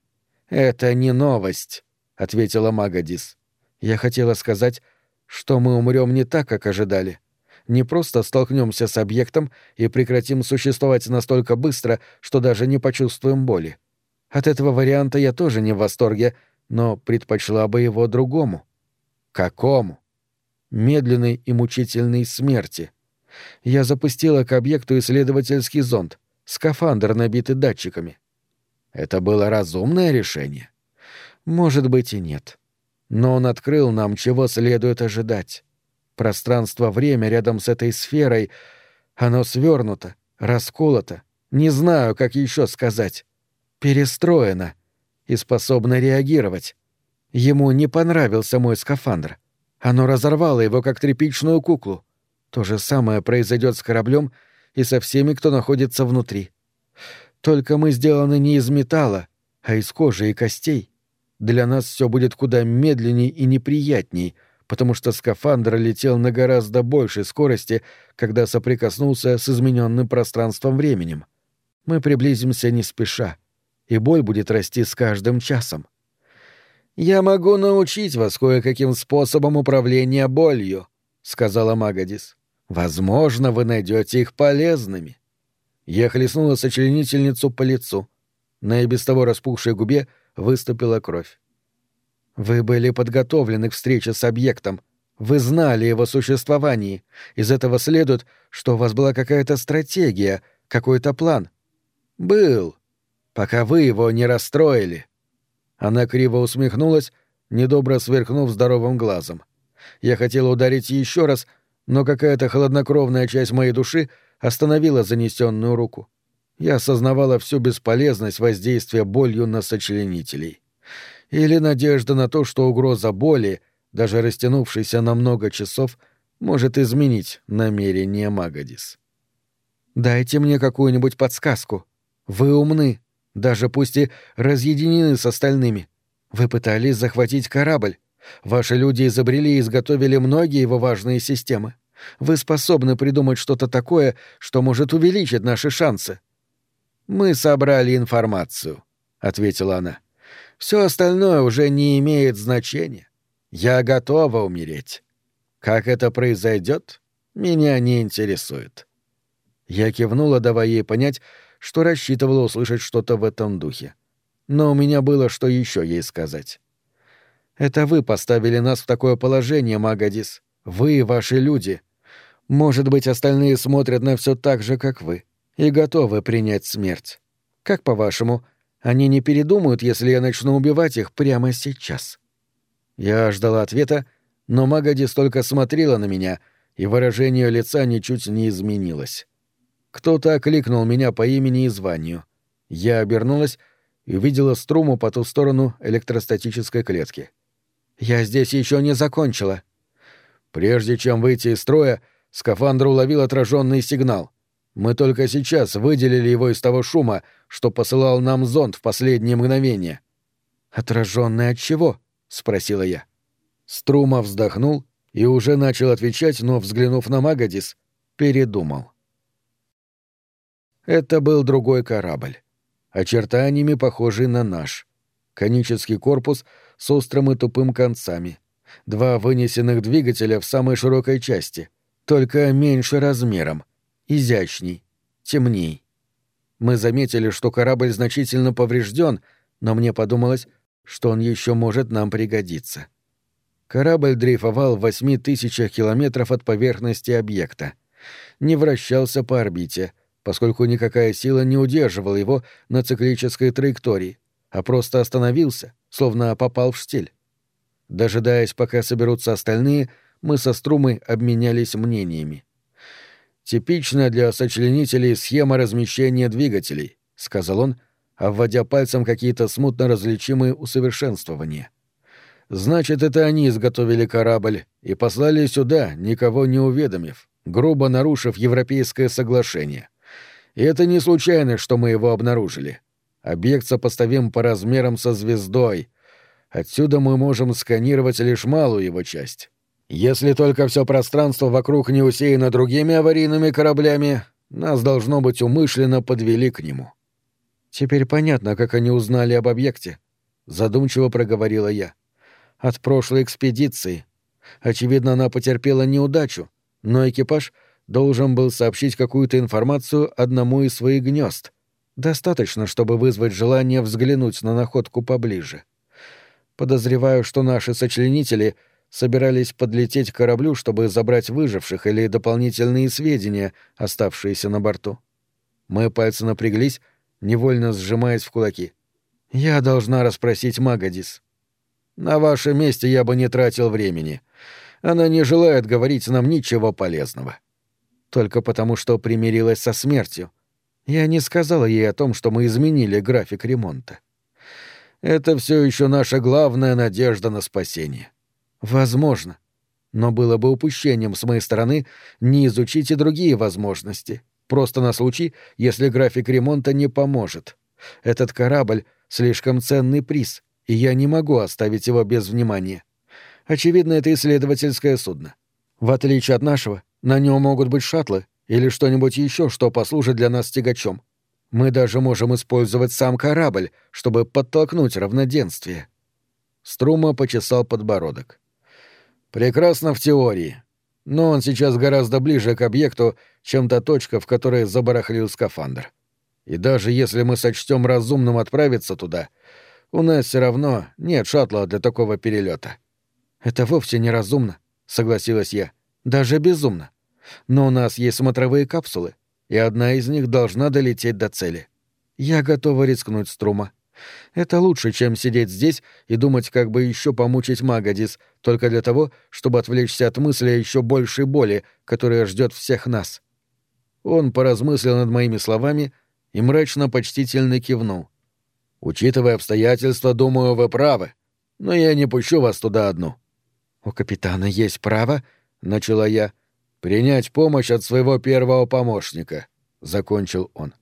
«Это не новость», — ответила Магадис. «Я хотела сказать, что мы умрем не так, как ожидали. Не просто столкнемся с объектом и прекратим существовать настолько быстро, что даже не почувствуем боли. От этого варианта я тоже не в восторге, но предпочла бы его другому. Какому? Медленной и мучительной смерти. Я запустила к объекту исследовательский зонд, скафандр, набитый датчиками. Это было разумное решение? Может быть и нет. Но он открыл нам, чего следует ожидать. Пространство-время рядом с этой сферой, оно свернуто, расколото, не знаю, как еще сказать, перестроено и способно реагировать. Ему не понравился мой скафандр. Оно разорвало его, как тряпичную куклу. То же самое произойдет с кораблем и со всеми, кто находится внутри. Только мы сделаны не из металла, а из кожи и костей. Для нас все будет куда медленней и неприятней, потому что скафандр летел на гораздо большей скорости, когда соприкоснулся с измененным пространством-временем. Мы приблизимся не спеша, и боль будет расти с каждым часом. «Я могу научить вас кое-каким способом управления болью», — сказала Магадис. «Возможно, вы найдете их полезными». Я хлестнула сочленительницу по лицу. На и без того распухшей губе выступила кровь. «Вы были подготовлены к встрече с объектом. Вы знали его существовании. Из этого следует, что у вас была какая-то стратегия, какой-то план. Был, пока вы его не расстроили». Она криво усмехнулась, недобро сверкнув здоровым глазом. Я хотела ударить еще раз, но какая-то холоднокровная часть моей души остановила занесенную руку. Я осознавала всю бесполезность воздействия болью на сочленителей. Или надежда на то, что угроза боли, даже растянувшейся на много часов, может изменить намерение Магадис. «Дайте мне какую-нибудь подсказку. Вы умны, даже пусть и разъединены с остальными. Вы пытались захватить корабль. Ваши люди изобрели и изготовили многие его важные системы. Вы способны придумать что-то такое, что может увеличить наши шансы. Мы собрали информацию, ответила она. Все остальное уже не имеет значения. Я готова умереть. Как это произойдет, меня не интересует. Я кивнула, давая ей понять, что рассчитывала услышать что-то в этом духе. Но у меня было что еще ей сказать. «Это вы поставили нас в такое положение, Магадис. Вы и ваши люди. Может быть, остальные смотрят на все так же, как вы, и готовы принять смерть. Как по-вашему, они не передумают, если я начну убивать их прямо сейчас?» Я ждала ответа, но Магадис только смотрела на меня, и выражение лица ничуть не изменилось. Кто-то окликнул меня по имени и званию. Я обернулась и увидела струму по ту сторону электростатической клетки. «Я здесь еще не закончила». Прежде чем выйти из строя, скафандр уловил отраженный сигнал. Мы только сейчас выделили его из того шума, что посылал нам зонд в последние мгновения. «Отраженный от чего?» — спросила я. Струма вздохнул и уже начал отвечать, но, взглянув на Магадис, передумал. Это был другой корабль. Очертаниями похожий на наш. Конический корпус с острым и тупым концами. Два вынесенных двигателя в самой широкой части, только меньше размером, изящней, темней. Мы заметили, что корабль значительно поврежден, но мне подумалось, что он еще может нам пригодиться. Корабль дрейфовал в восьми тысячах километров от поверхности объекта. Не вращался по орбите — поскольку никакая сила не удерживала его на циклической траектории, а просто остановился, словно попал в штиль. Дожидаясь, пока соберутся остальные, мы со Струмой обменялись мнениями. «Типичная для сочленителей схема размещения двигателей», — сказал он, обводя пальцем какие-то смутно различимые усовершенствования. «Значит, это они изготовили корабль и послали сюда, никого не уведомив, грубо нарушив Европейское соглашение. И это не случайно, что мы его обнаружили. Объект сопоставим по размерам со звездой. Отсюда мы можем сканировать лишь малую его часть. Если только все пространство вокруг не усеяно другими аварийными кораблями, нас, должно быть, умышленно подвели к нему. Теперь понятно, как они узнали об объекте, задумчиво проговорила я. От прошлой экспедиции. Очевидно, она потерпела неудачу, но экипаж — должен был сообщить какую-то информацию одному из своих гнезд. Достаточно, чтобы вызвать желание взглянуть на находку поближе. Подозреваю, что наши сочленители собирались подлететь к кораблю, чтобы забрать выживших или дополнительные сведения, оставшиеся на борту. Мои пальцы напряглись, невольно сжимаясь в кулаки. «Я должна расспросить Магадис». «На вашем месте я бы не тратил времени. Она не желает говорить нам ничего полезного только потому, что примирилась со смертью. Я не сказала ей о том, что мы изменили график ремонта. Это все еще наша главная надежда на спасение. Возможно. Но было бы упущением с моей стороны не изучить и другие возможности, просто на случай, если график ремонта не поможет. Этот корабль — слишком ценный приз, и я не могу оставить его без внимания. Очевидно, это исследовательское судно. В отличие от нашего, на нем могут быть шаттлы или что-нибудь еще, что послужит для нас тягачом. Мы даже можем использовать сам корабль, чтобы подтолкнуть равноденствие. Струма почесал подбородок. Прекрасно в теории. Но он сейчас гораздо ближе к объекту, чем та точка, в которой забарахлил скафандр. И даже если мы сочтем разумным отправиться туда, у нас все равно нет шаттла для такого перелета. Это вовсе не разумно, согласилась я. Даже безумно. Но у нас есть смотровые капсулы, и одна из них должна долететь до цели. Я готова рискнуть Струма. Это лучше, чем сидеть здесь и думать, как бы еще помучить Магадис, только для того, чтобы отвлечься от мысли о еще большей боли, которая ждет всех нас. Он поразмыслил над моими словами и мрачно-почтительно кивнул. «Учитывая обстоятельства, думаю, вы правы, но я не пущу вас туда одну». «У капитана есть право», — начала я, — «принять помощь от своего первого помощника», — закончил он.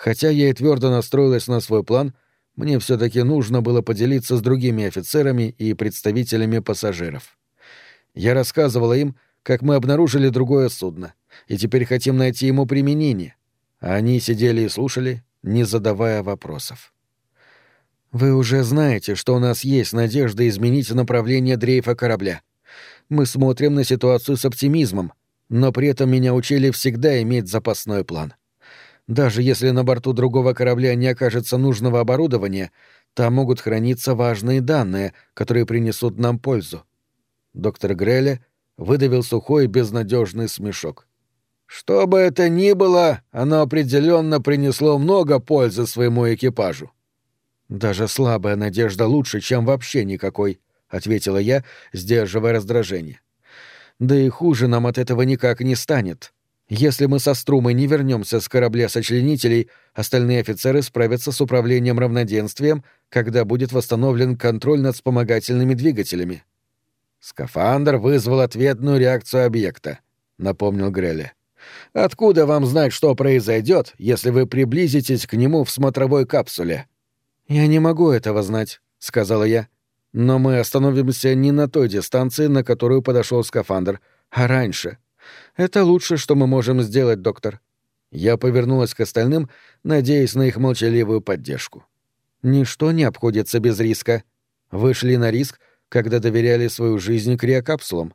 Хотя я и твердо настроилась на свой план, мне все таки нужно было поделиться с другими офицерами и представителями пассажиров. Я рассказывала им, как мы обнаружили другое судно, и теперь хотим найти ему применение. Они сидели и слушали, не задавая вопросов. «Вы уже знаете, что у нас есть надежда изменить направление дрейфа корабля. Мы смотрим на ситуацию с оптимизмом, но при этом меня учили всегда иметь запасной план. Даже если на борту другого корабля не окажется нужного оборудования, там могут храниться важные данные, которые принесут нам пользу. Доктор Греля выдавил сухой безнадежный смешок. Что бы это ни было, оно определенно принесло много пользы своему экипажу. Даже слабая надежда лучше, чем вообще никакой, ответила я, сдерживая раздражение. Да и хуже нам от этого никак не станет. Если мы со Струмой не вернемся с корабля сочленителей, остальные офицеры справятся с управлением равноденствием, когда будет восстановлен контроль над вспомогательными двигателями. Скафандр вызвал ответную реакцию объекта, напомнил Грелли. Откуда вам знать, что произойдет, если вы приблизитесь к нему в смотровой капсуле? Я не могу этого знать, сказала я. Но мы остановимся не на той дистанции, на которую подошел скафандр, а раньше — это лучше, что мы можем сделать, доктор. Я повернулась к остальным, надеясь на их молчаливую поддержку. Ничто не обходится без риска. Вы шли на риск, когда доверяли свою жизнь криокапсулам.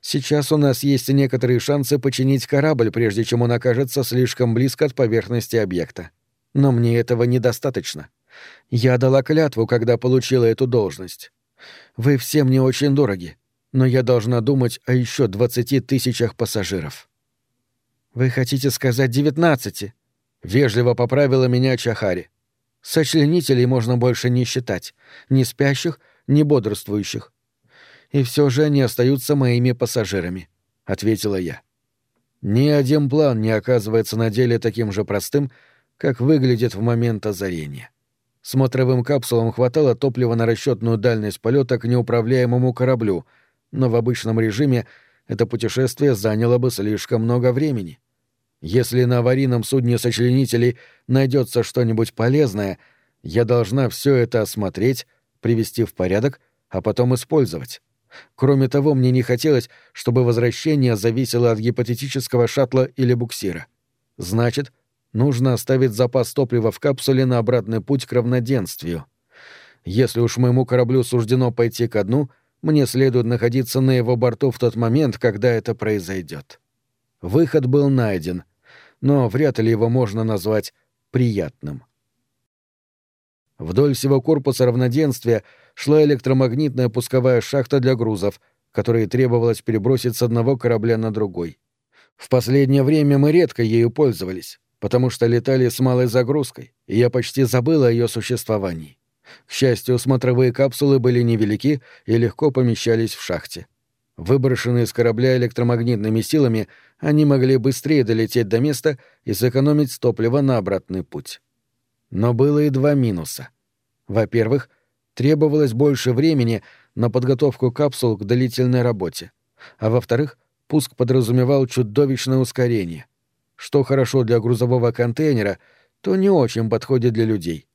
Сейчас у нас есть некоторые шансы починить корабль, прежде чем он окажется слишком близко от поверхности объекта. Но мне этого недостаточно. Я дала клятву, когда получила эту должность. Вы все мне очень дороги но я должна думать о еще двадцати тысячах пассажиров. Вы хотите сказать девятнадцати? Вежливо поправила меня Чахари. Сочленителей можно больше не считать, ни спящих, ни бодрствующих. И все же они остаются моими пассажирами, ответила я. Ни один план не оказывается на деле таким же простым, как выглядит в момент озарения. Смотровым капсулам хватало топлива на расчетную дальность полета к неуправляемому кораблю — но в обычном режиме это путешествие заняло бы слишком много времени. Если на аварийном судне сочленителей найдется что-нибудь полезное, я должна все это осмотреть, привести в порядок, а потом использовать. Кроме того, мне не хотелось, чтобы возвращение зависело от гипотетического шаттла или буксира. Значит, нужно оставить запас топлива в капсуле на обратный путь к равноденствию. Если уж моему кораблю суждено пойти ко дну — мне следует находиться на его борту в тот момент, когда это произойдет. Выход был найден, но вряд ли его можно назвать приятным. Вдоль всего корпуса равноденствия шла электромагнитная пусковая шахта для грузов, которые требовалось перебросить с одного корабля на другой. В последнее время мы редко ею пользовались, потому что летали с малой загрузкой, и я почти забыл о ее существовании. К счастью, смотровые капсулы были невелики и легко помещались в шахте. Выброшенные с корабля электромагнитными силами, они могли быстрее долететь до места и сэкономить топливо на обратный путь. Но было и два минуса. Во-первых, требовалось больше времени на подготовку капсул к длительной работе. А во-вторых, пуск подразумевал чудовищное ускорение. Что хорошо для грузового контейнера, то не очень подходит для людей.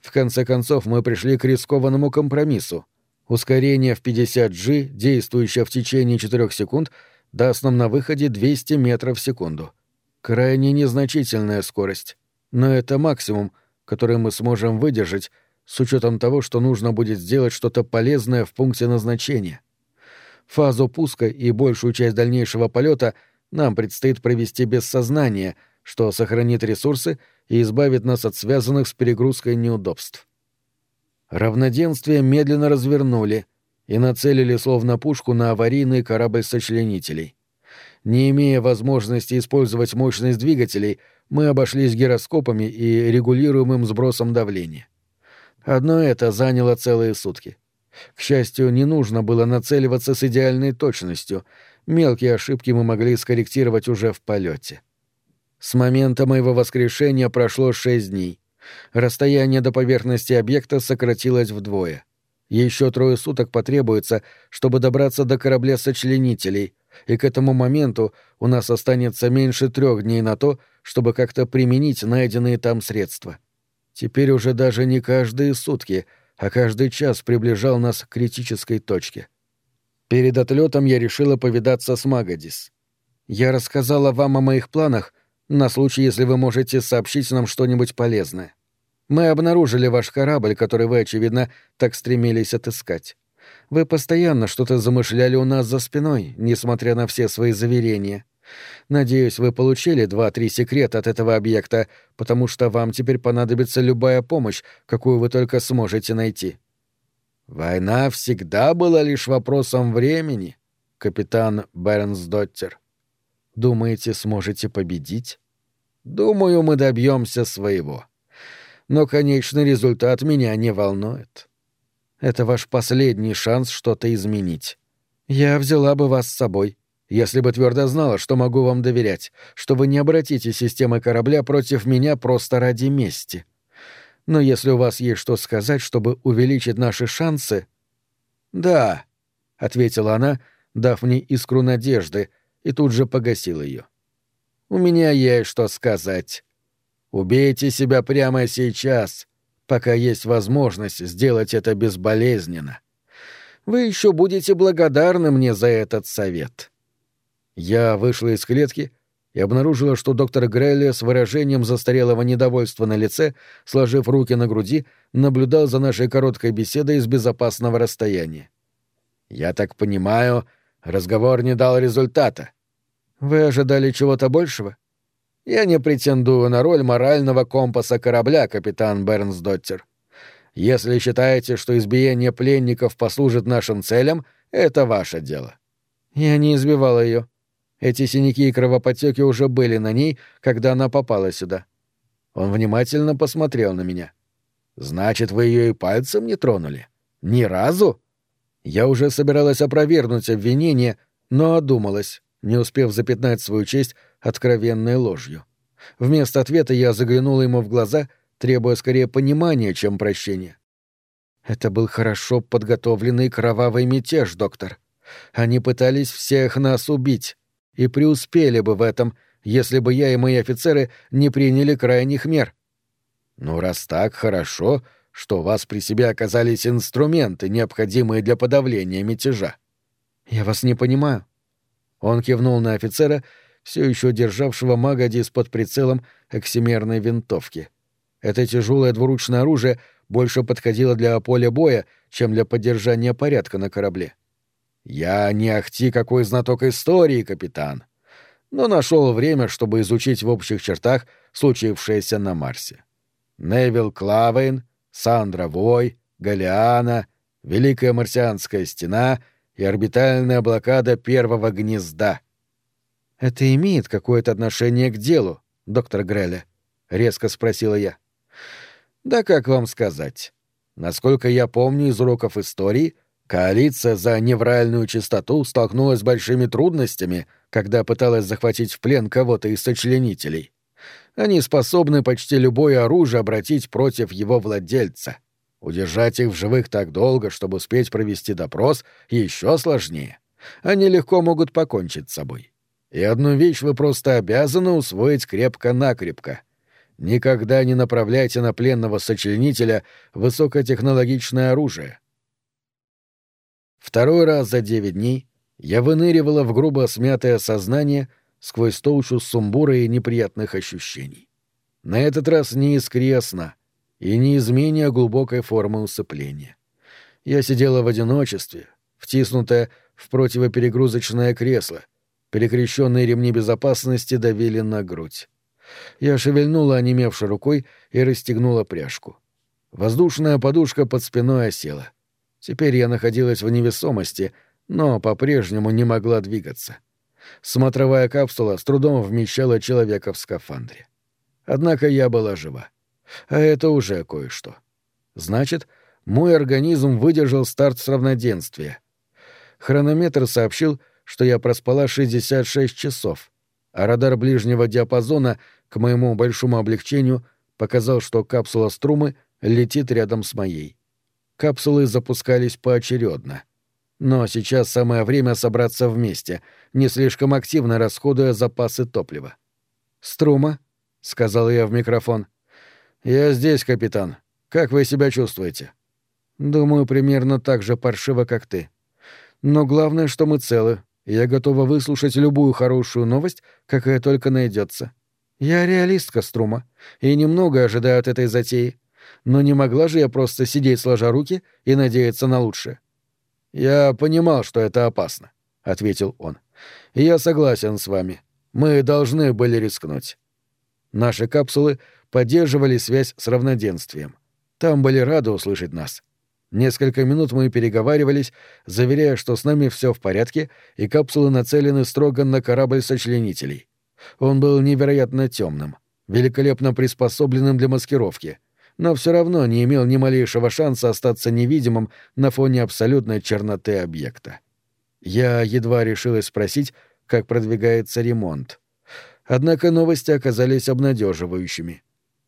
В конце концов, мы пришли к рискованному компромиссу. Ускорение в 50G, действующее в течение 4 секунд, даст нам на выходе 200 метров в секунду. Крайне незначительная скорость. Но это максимум, который мы сможем выдержать, с учетом того, что нужно будет сделать что-то полезное в пункте назначения. Фазу пуска и большую часть дальнейшего полета нам предстоит провести без сознания, что сохранит ресурсы и избавит нас от связанных с перегрузкой неудобств. Равноденствие медленно развернули и нацелили словно пушку на аварийный корабль сочленителей. Не имея возможности использовать мощность двигателей, мы обошлись гироскопами и регулируемым сбросом давления. Одно это заняло целые сутки. К счастью, не нужно было нацеливаться с идеальной точностью. Мелкие ошибки мы могли скорректировать уже в полете. С момента моего воскрешения прошло шесть дней. Расстояние до поверхности объекта сократилось вдвое. Еще трое суток потребуется, чтобы добраться до корабля сочленителей, и к этому моменту у нас останется меньше трех дней на то, чтобы как-то применить найденные там средства. Теперь уже даже не каждые сутки, а каждый час приближал нас к критической точке. Перед отлетом я решила повидаться с Магадис. Я рассказала вам о моих планах на случай, если вы можете сообщить нам что-нибудь полезное. Мы обнаружили ваш корабль, который вы, очевидно, так стремились отыскать. Вы постоянно что-то замышляли у нас за спиной, несмотря на все свои заверения. Надеюсь, вы получили два-три секрета от этого объекта, потому что вам теперь понадобится любая помощь, какую вы только сможете найти. Война всегда была лишь вопросом времени, капитан Бернсдоттер. Думаете, сможете победить? Думаю, мы добьемся своего. Но конечный результат меня не волнует. Это ваш последний шанс что-то изменить. Я взяла бы вас с собой, если бы твердо знала, что могу вам доверять, что вы не обратите системы корабля против меня просто ради мести. Но если у вас есть что сказать, чтобы увеличить наши шансы... Да, — ответила она, дав мне искру надежды, и тут же погасила ее. У меня есть что сказать. Убейте себя прямо сейчас, пока есть возможность сделать это безболезненно. Вы еще будете благодарны мне за этот совет. Я вышла из клетки и обнаружила, что доктор Грелли с выражением застарелого недовольства на лице, сложив руки на груди, наблюдал за нашей короткой беседой с безопасного расстояния. «Я так понимаю, разговор не дал результата». «Вы ожидали чего-то большего?» «Я не претендую на роль морального компаса корабля, капитан Бернсдоттер. Если считаете, что избиение пленников послужит нашим целям, это ваше дело». «Я не избивала ее. Эти синяки и кровоподтеки уже были на ней, когда она попала сюда. Он внимательно посмотрел на меня. «Значит, вы ее и пальцем не тронули? Ни разу?» Я уже собиралась опровергнуть обвинение, но одумалась, не успев запятнать свою честь откровенной ложью. Вместо ответа я заглянула ему в глаза, требуя скорее понимания, чем прощения. Это был хорошо подготовленный кровавый мятеж, доктор. Они пытались всех нас убить и преуспели бы в этом, если бы я и мои офицеры не приняли крайних мер. Ну, раз так хорошо, что у вас при себе оказались инструменты, необходимые для подавления мятежа. Я вас не понимаю. Он кивнул на офицера, все еще державшего Магади под прицелом эксимерной винтовки. Это тяжелое двуручное оружие больше подходило для поля боя, чем для поддержания порядка на корабле. — я не ахти какой знаток истории, капитан, но нашел время, чтобы изучить в общих чертах случившееся на Марсе. Невил Клавейн, Сандра Вой, Галиана, Великая Марсианская стена и орбитальная блокада первого гнезда. «Это имеет какое-то отношение к делу, доктор Греля?» — резко спросила я. «Да как вам сказать? Насколько я помню из уроков истории, Коалиция за невральную чистоту столкнулась с большими трудностями, когда пыталась захватить в плен кого-то из сочленителей. Они способны почти любое оружие обратить против его владельца. Удержать их в живых так долго, чтобы успеть провести допрос, еще сложнее. Они легко могут покончить с собой. И одну вещь вы просто обязаны усвоить крепко-накрепко. Никогда не направляйте на пленного сочленителя высокотехнологичное оружие. Второй раз за девять дней я выныривала в грубо смятое сознание сквозь толщу сумбура и неприятных ощущений. На этот раз не из кресна и не из менее глубокой формы усыпления. Я сидела в одиночестве, втиснутая в противоперегрузочное кресло, перекрещенные ремни безопасности давили на грудь. Я шевельнула онемевшей рукой и расстегнула пряжку. Воздушная подушка под спиной осела. Теперь я находилась в невесомости, но по-прежнему не могла двигаться. Смотровая капсула с трудом вмещала человека в скафандре. Однако я была жива. А это уже кое-что. Значит, мой организм выдержал старт с равноденствия. Хронометр сообщил, что я проспала 66 часов, а радар ближнего диапазона, к моему большому облегчению, показал, что капсула Струмы летит рядом с моей. Капсулы запускались поочередно. Но сейчас самое время собраться вместе, не слишком активно расходуя запасы топлива. «Струма?» — сказал я в микрофон. «Я здесь, капитан. Как вы себя чувствуете?» «Думаю, примерно так же паршиво, как ты. Но главное, что мы целы, я готова выслушать любую хорошую новость, какая только найдется. Я реалистка, Струма, и немного ожидаю от этой затеи. Но не могла же я просто сидеть сложа руки и надеяться на лучшее. «Я понимал, что это опасно», — ответил он. «И я согласен с вами. Мы должны были рискнуть». Наши капсулы поддерживали связь с равноденствием. Там были рады услышать нас. Несколько минут мы переговаривались, заверяя, что с нами все в порядке, и капсулы нацелены строго на корабль сочленителей. Он был невероятно темным, великолепно приспособленным для маскировки, но все равно не имел ни малейшего шанса остаться невидимым на фоне абсолютной черноты объекта. Я едва решилась спросить, как продвигается ремонт. Однако новости оказались обнадеживающими.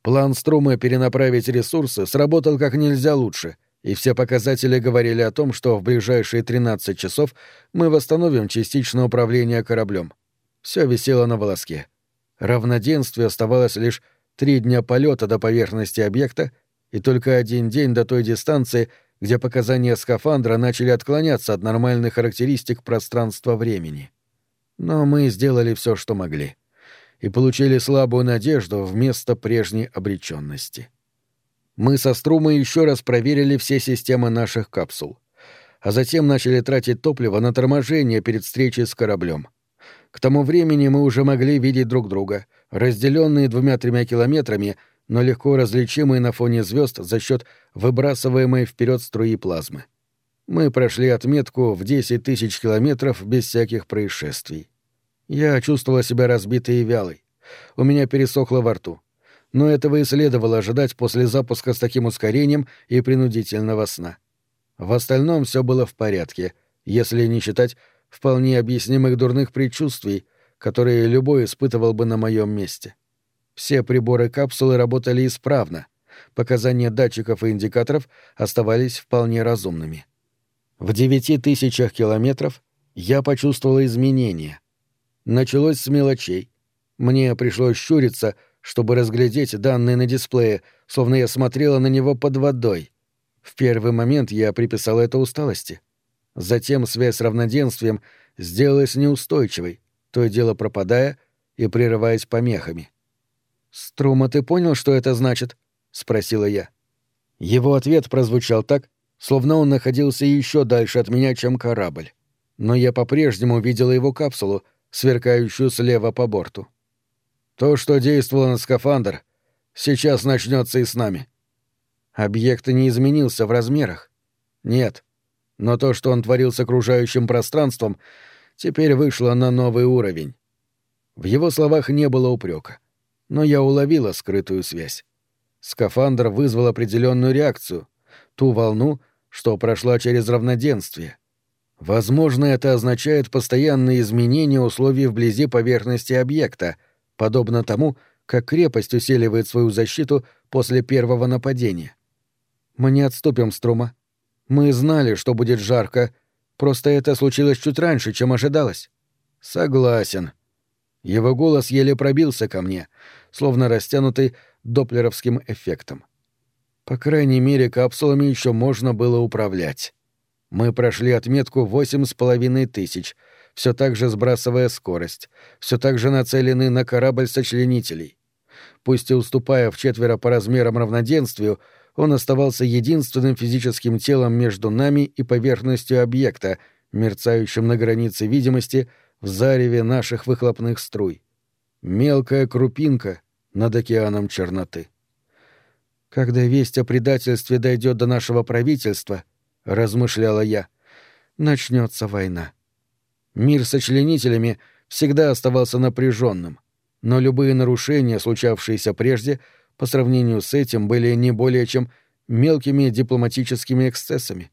План Струма перенаправить ресурсы сработал как нельзя лучше — и все показатели говорили о том, что в ближайшие 13 часов мы восстановим частично управление кораблем. Все висело на волоске. Равноденствию оставалось лишь три дня полета до поверхности объекта и только один день до той дистанции, где показания скафандра начали отклоняться от нормальных характеристик пространства-времени. Но мы сделали все, что могли, и получили слабую надежду вместо прежней обреченности. Мы со Струмой еще раз проверили все системы наших капсул, а затем начали тратить топливо на торможение перед встречей с кораблем. К тому времени мы уже могли видеть друг друга, разделенные двумя-тремя километрами, но легко различимые на фоне звезд за счет выбрасываемой вперед струи плазмы. Мы прошли отметку в 10 тысяч километров без всяких происшествий. Я чувствовала себя разбитой и вялой. У меня пересохло во рту но этого и следовало ожидать после запуска с таким ускорением и принудительного сна. В остальном все было в порядке, если не считать вполне объяснимых дурных предчувствий, которые любой испытывал бы на моем месте. Все приборы капсулы работали исправно, показания датчиков и индикаторов оставались вполне разумными. В девяти тысячах километров я почувствовал изменения. Началось с мелочей. Мне пришлось щуриться — чтобы разглядеть данные на дисплее, словно я смотрела на него под водой. В первый момент я приписал это усталости. Затем связь с равноденствием сделалась неустойчивой, то и дело пропадая и прерываясь помехами. «Струма, ты понял, что это значит?» — спросила я. Его ответ прозвучал так, словно он находился еще дальше от меня, чем корабль. Но я по-прежнему видела его капсулу, сверкающую слева по борту. То, что действовало на скафандр, сейчас начнется и с нами. Объект не изменился в размерах. Нет. Но то, что он творил с окружающим пространством, теперь вышло на новый уровень. В его словах не было упрека. Но я уловила скрытую связь. Скафандр вызвал определенную реакцию, ту волну, что прошла через равноденствие. Возможно, это означает постоянные изменения условий вблизи поверхности объекта — подобно тому, как крепость усиливает свою защиту после первого нападения. Мы не отступим, Струма. Мы знали, что будет жарко, просто это случилось чуть раньше, чем ожидалось. Согласен. Его голос еле пробился ко мне, словно растянутый доплеровским эффектом. По крайней мере, капсулами еще можно было управлять. Мы прошли отметку восемь с половиной тысяч — все так же сбрасывая скорость, все так же нацелены на корабль сочленителей. пусть и уступая в четверо по размерам равноденствию, он оставался единственным физическим телом между нами и поверхностью объекта, мерцающим на границе видимости в зареве наших выхлопных струй. Мелкая крупинка над океаном черноты. «Когда весть о предательстве дойдет до нашего правительства», — размышляла я, — начнется война. Мир со членителями всегда оставался напряженным, но любые нарушения, случавшиеся прежде, по сравнению с этим были не более чем мелкими дипломатическими эксцессами.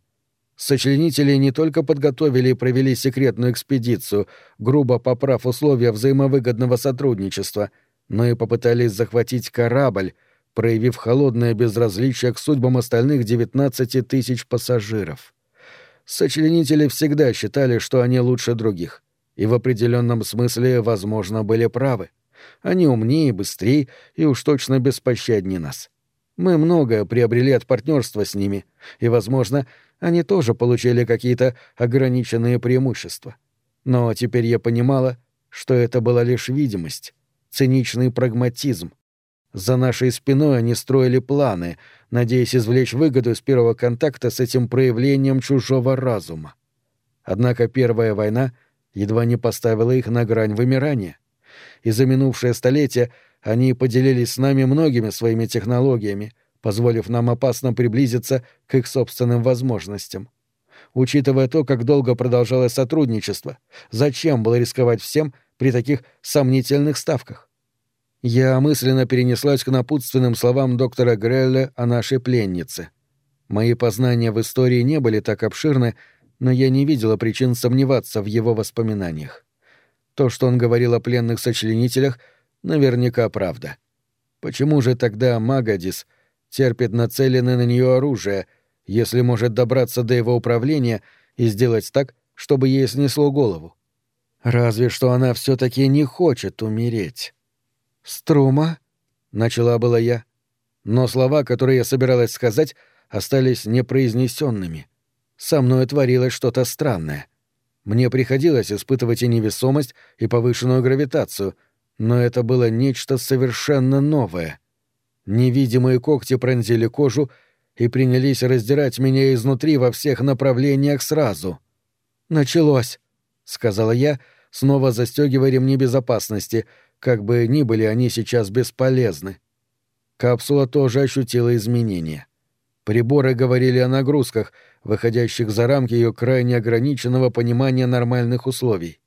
Сочленители не только подготовили и провели секретную экспедицию, грубо поправ условия взаимовыгодного сотрудничества, но и попытались захватить корабль, проявив холодное безразличие к судьбам остальных 19 тысяч пассажиров. Сочленители всегда считали, что они лучше других, и в определенном смысле, возможно, были правы. Они умнее, быстрее и уж точно беспощаднее нас. Мы многое приобрели от партнерства с ними, и, возможно, они тоже получили какие-то ограниченные преимущества. Но теперь я понимала, что это была лишь видимость, циничный прагматизм. За нашей спиной они строили планы, надеясь извлечь выгоду из первого контакта с этим проявлением чужого разума. Однако Первая война едва не поставила их на грань вымирания и за минувшее столетие они поделились с нами многими своими технологиями, позволив нам опасно приблизиться к их собственным возможностям. Учитывая то, как долго продолжалось сотрудничество, зачем было рисковать всем при таких сомнительных ставках? Я мысленно перенеслась к напутственным словам доктора Грелля о нашей пленнице. Мои познания в истории не были так обширны, но я не видела причин сомневаться в его воспоминаниях. То, что он говорил о пленных сочленителях, наверняка правда. Почему же тогда Магадис терпит нацеленное на нее оружие, если может добраться до его управления и сделать так, чтобы ей снесло голову? Разве что она все таки не хочет умереть. «Струма?» — начала была я. Но слова, которые я собиралась сказать, остались непроизнесенными. Со мной творилось что-то странное. Мне приходилось испытывать и невесомость, и повышенную гравитацию, но это было нечто совершенно новое. Невидимые когти пронзили кожу и принялись раздирать меня изнутри во всех направлениях сразу. «Началось», — сказала я, снова застегивая ремни безопасности, как бы ни были они сейчас бесполезны. Капсула тоже ощутила изменения. Приборы говорили о нагрузках, выходящих за рамки ее крайне ограниченного понимания нормальных условий.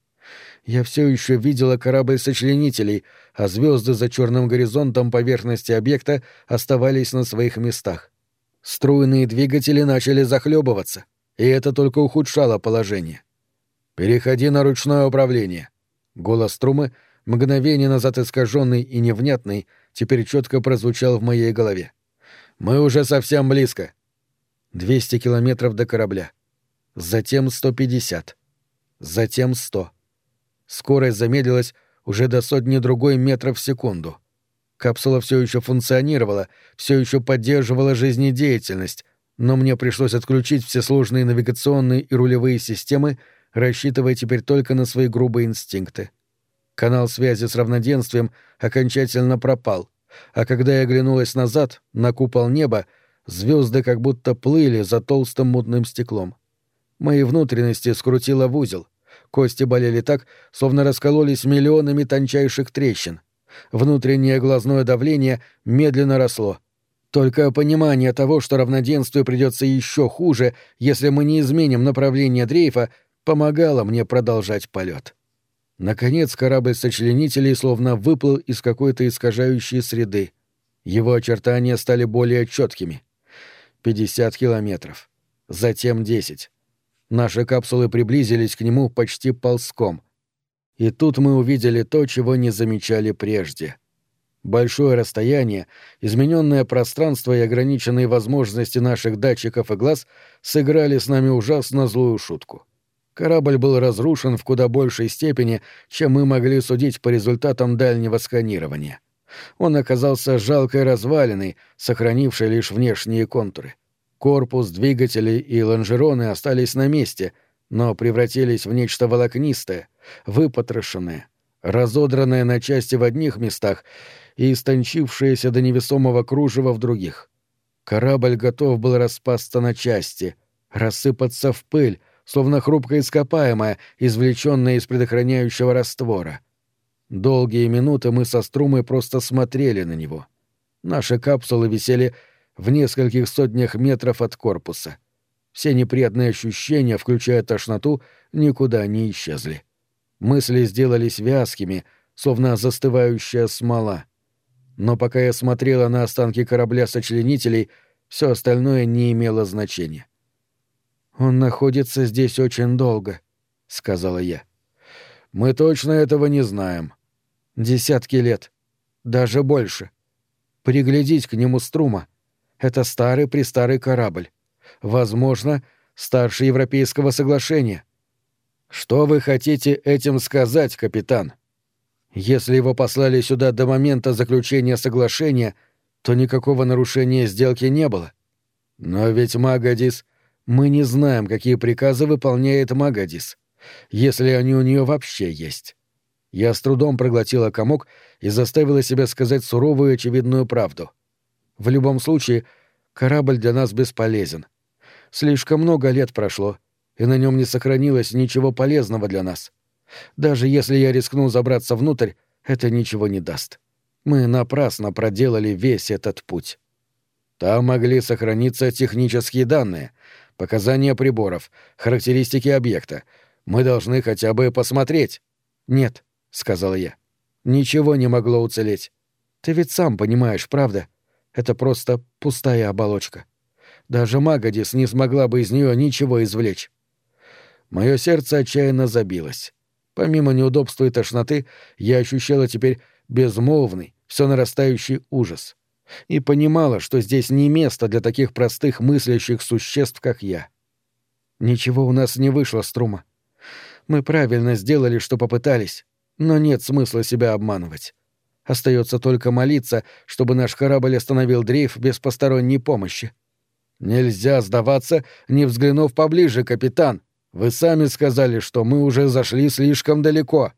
Я все еще видела корабль сочленителей, а звезды за черным горизонтом поверхности объекта оставались на своих местах. Струйные двигатели начали захлебываться, и это только ухудшало положение. «Переходи на ручное управление». Голос Трумы, мгновение назад искаженный и невнятный, теперь четко прозвучал в моей голове. Мы уже совсем близко. 200 километров до корабля. Затем 150. Затем 100. Скорость замедлилась уже до сотни другой метров в секунду. Капсула все еще функционировала, все еще поддерживала жизнедеятельность, но мне пришлось отключить все сложные навигационные и рулевые системы, рассчитывая теперь только на свои грубые инстинкты. Канал связи с равноденствием окончательно пропал, а когда я оглянулась назад, на купол неба, звезды как будто плыли за толстым мутным стеклом. Мои внутренности скрутило в узел. Кости болели так, словно раскололись миллионами тончайших трещин. Внутреннее глазное давление медленно росло. Только понимание того, что равноденствию придется еще хуже, если мы не изменим направление дрейфа, помогало мне продолжать полет. Наконец корабль сочленителей словно выплыл из какой-то искажающей среды. Его очертания стали более четкими. 50 километров. Затем 10. Наши капсулы приблизились к нему почти ползком. И тут мы увидели то, чего не замечали прежде. Большое расстояние, измененное пространство и ограниченные возможности наших датчиков и глаз сыграли с нами ужасно злую шутку. Корабль был разрушен в куда большей степени, чем мы могли судить по результатам дальнего сканирования. Он оказался жалкой развалиной, сохранившей лишь внешние контуры. Корпус, двигатели и лонжероны остались на месте, но превратились в нечто волокнистое, выпотрошенное, разодранное на части в одних местах и истончившееся до невесомого кружева в других. Корабль готов был распасться на части, рассыпаться в пыль, словно хрупкое ископаемое, извлеченное из предохраняющего раствора. Долгие минуты мы со струмой просто смотрели на него. Наши капсулы висели в нескольких сотнях метров от корпуса. Все неприятные ощущения, включая тошноту, никуда не исчезли. Мысли сделались вязкими, словно застывающая смола. Но пока я смотрела на останки корабля-сочленителей, все остальное не имело значения. «Он находится здесь очень долго», — сказала я. «Мы точно этого не знаем». «Десятки лет. Даже больше. Приглядись к нему струма. Это старый-престарый корабль. Возможно, старше Европейского соглашения». «Что вы хотите этим сказать, капитан?» «Если его послали сюда до момента заключения соглашения, то никакого нарушения сделки не было. Но ведь Магадис мы не знаем, какие приказы выполняет Магадис, если они у нее вообще есть. Я с трудом проглотила комок и заставила себя сказать суровую и очевидную правду. В любом случае, корабль для нас бесполезен. Слишком много лет прошло, и на нем не сохранилось ничего полезного для нас. Даже если я рискну забраться внутрь, это ничего не даст. Мы напрасно проделали весь этот путь. Там могли сохраниться технические данные, показания приборов, характеристики объекта. Мы должны хотя бы посмотреть. Нет, сказала я. Ничего не могло уцелеть. Ты ведь сам понимаешь, правда? Это просто пустая оболочка. Даже Магадис не смогла бы из нее ничего извлечь. Мое сердце отчаянно забилось. Помимо неудобства и тошноты, я ощущала теперь безмолвный, все нарастающий ужас и понимала, что здесь не место для таких простых мыслящих существ, как я. Ничего у нас не вышло, Струма. Мы правильно сделали, что попытались, но нет смысла себя обманывать. Остается только молиться, чтобы наш корабль остановил дрейф без посторонней помощи. Нельзя сдаваться, не взглянув поближе, капитан. Вы сами сказали, что мы уже зашли слишком далеко.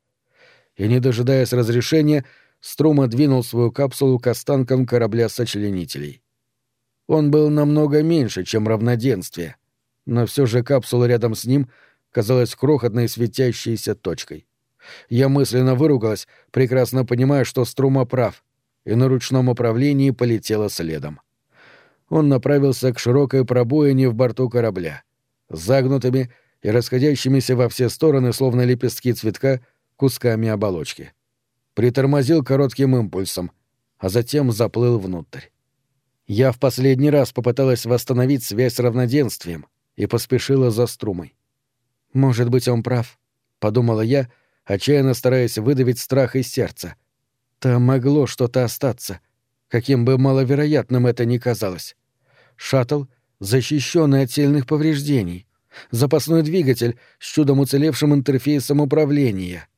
И, не дожидаясь разрешения, Струма двинул свою капсулу к останкам корабля-сочленителей. Он был намного меньше, чем равноденствие, но все же капсула рядом с ним казалась крохотной светящейся точкой. Я мысленно выругалась, прекрасно понимая, что Струма прав, и на ручном управлении полетела следом. Он направился к широкой пробоине в борту корабля, загнутыми и расходящимися во все стороны, словно лепестки цветка, кусками оболочки притормозил коротким импульсом, а затем заплыл внутрь. Я в последний раз попыталась восстановить связь с равноденствием и поспешила за струмой. «Может быть, он прав», — подумала я, отчаянно стараясь выдавить страх из сердца. Там могло что-то остаться, каким бы маловероятным это ни казалось. Шаттл, защищенный от сильных повреждений, запасной двигатель с чудом уцелевшим интерфейсом управления —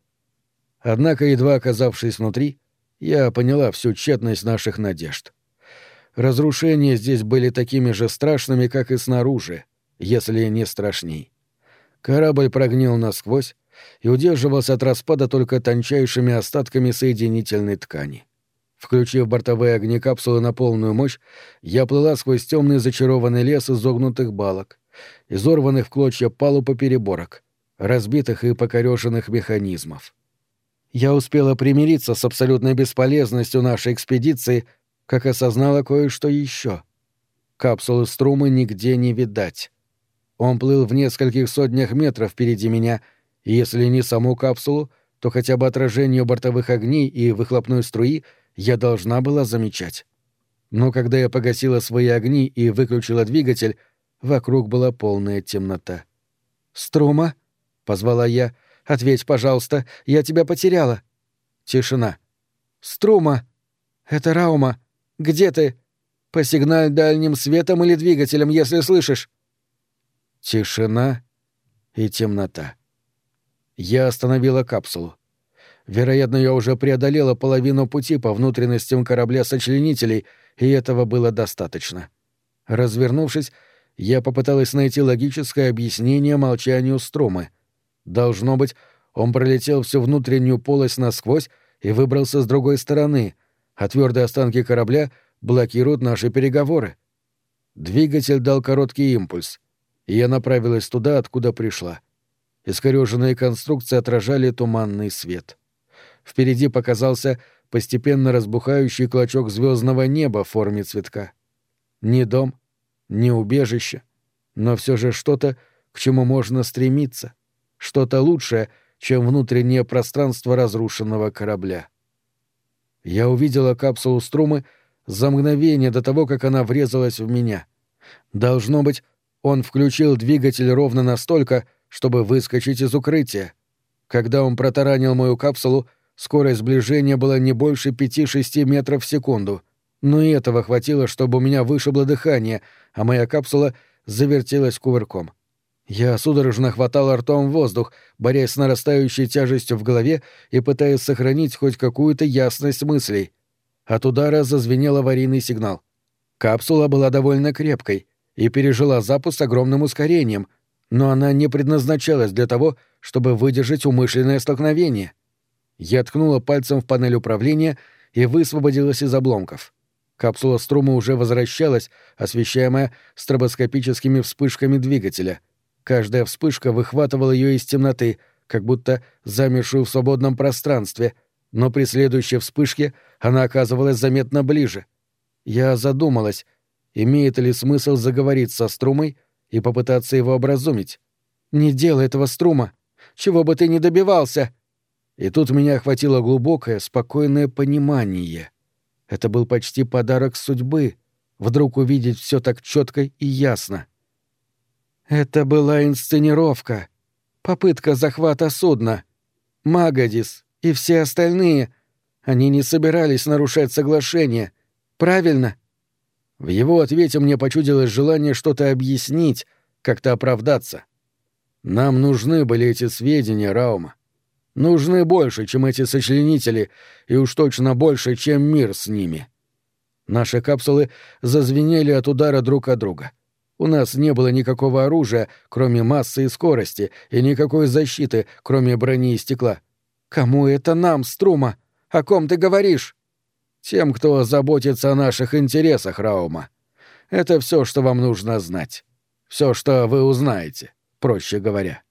Однако, едва оказавшись внутри, я поняла всю тщетность наших надежд. Разрушения здесь были такими же страшными, как и снаружи, если не страшней. Корабль прогнил насквозь и удерживался от распада только тончайшими остатками соединительной ткани. Включив бортовые огни капсулы на полную мощь, я плыла сквозь темный зачарованный лес изогнутых балок, изорванных в клочья палуб и переборок, разбитых и покореженных механизмов. Я успела примириться с абсолютной бесполезностью нашей экспедиции, как осознала кое-что еще. Капсулы Струмы нигде не видать. Он плыл в нескольких сотнях метров впереди меня, и если не саму капсулу, то хотя бы отражение бортовых огней и выхлопной струи я должна была замечать. Но когда я погасила свои огни и выключила двигатель, вокруг была полная темнота. «Струма?» — позвала я — Ответь, пожалуйста, я тебя потеряла. Тишина. Струма. Это Раума. Где ты? Посигналь дальним светом или двигателем, если слышишь. Тишина и темнота. Я остановила капсулу. Вероятно, я уже преодолела половину пути по внутренностям корабля-сочленителей, и этого было достаточно. Развернувшись, я попыталась найти логическое объяснение молчанию Струмы — Должно быть, он пролетел всю внутреннюю полость насквозь и выбрался с другой стороны, а твердые останки корабля блокируют наши переговоры. Двигатель дал короткий импульс, и я направилась туда, откуда пришла. Искореженные конструкции отражали туманный свет. Впереди показался постепенно разбухающий клочок звездного неба в форме цветка. Ни дом, ни убежище, но все же что-то, к чему можно стремиться, что-то лучшее, чем внутреннее пространство разрушенного корабля. Я увидела капсулу Струмы за мгновение до того, как она врезалась в меня. Должно быть, он включил двигатель ровно настолько, чтобы выскочить из укрытия. Когда он протаранил мою капсулу, скорость сближения была не больше 5-6 метров в секунду. Но и этого хватило, чтобы у меня вышибло дыхание, а моя капсула завертелась кувырком. Я судорожно хватал ртом воздух, борясь с нарастающей тяжестью в голове и пытаясь сохранить хоть какую-то ясность мыслей. От удара зазвенел аварийный сигнал. Капсула была довольно крепкой и пережила запуск с огромным ускорением, но она не предназначалась для того, чтобы выдержать умышленное столкновение. Я ткнула пальцем в панель управления и высвободилась из обломков. Капсула струма уже возвращалась, освещаемая стробоскопическими вспышками двигателя — Каждая вспышка выхватывала ее из темноты, как будто замершую в свободном пространстве, но при следующей вспышке она оказывалась заметно ближе. Я задумалась, имеет ли смысл заговорить со Струмой и попытаться его образумить. «Не делай этого, Струма! Чего бы ты ни добивался!» И тут меня охватило глубокое, спокойное понимание. Это был почти подарок судьбы — вдруг увидеть все так четко и ясно. Это была инсценировка. Попытка захвата судна. Магадис и все остальные. Они не собирались нарушать соглашение. Правильно? В его ответе мне почудилось желание что-то объяснить, как-то оправдаться. Нам нужны были эти сведения, Раума. Нужны больше, чем эти сочленители, и уж точно больше, чем мир с ними. Наши капсулы зазвенели от удара друг от друга. У нас не было никакого оружия, кроме массы и скорости, и никакой защиты, кроме брони и стекла. Кому это нам, Струма? О ком ты говоришь? Тем, кто заботится о наших интересах, Раума. Это все, что вам нужно знать. Все, что вы узнаете, проще говоря.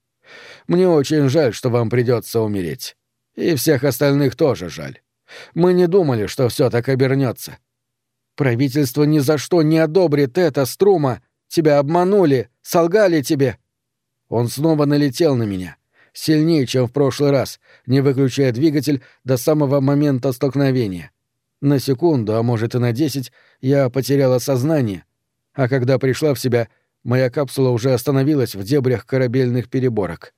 Мне очень жаль, что вам придется умереть. И всех остальных тоже жаль. Мы не думали, что все так обернется. Правительство ни за что не одобрит это, Струма, Тебя обманули, солгали тебе. Он снова налетел на меня. Сильнее, чем в прошлый раз, не выключая двигатель до самого момента столкновения. На секунду, а может и на десять, я потеряла сознание. А когда пришла в себя, моя капсула уже остановилась в дебрях корабельных переборок.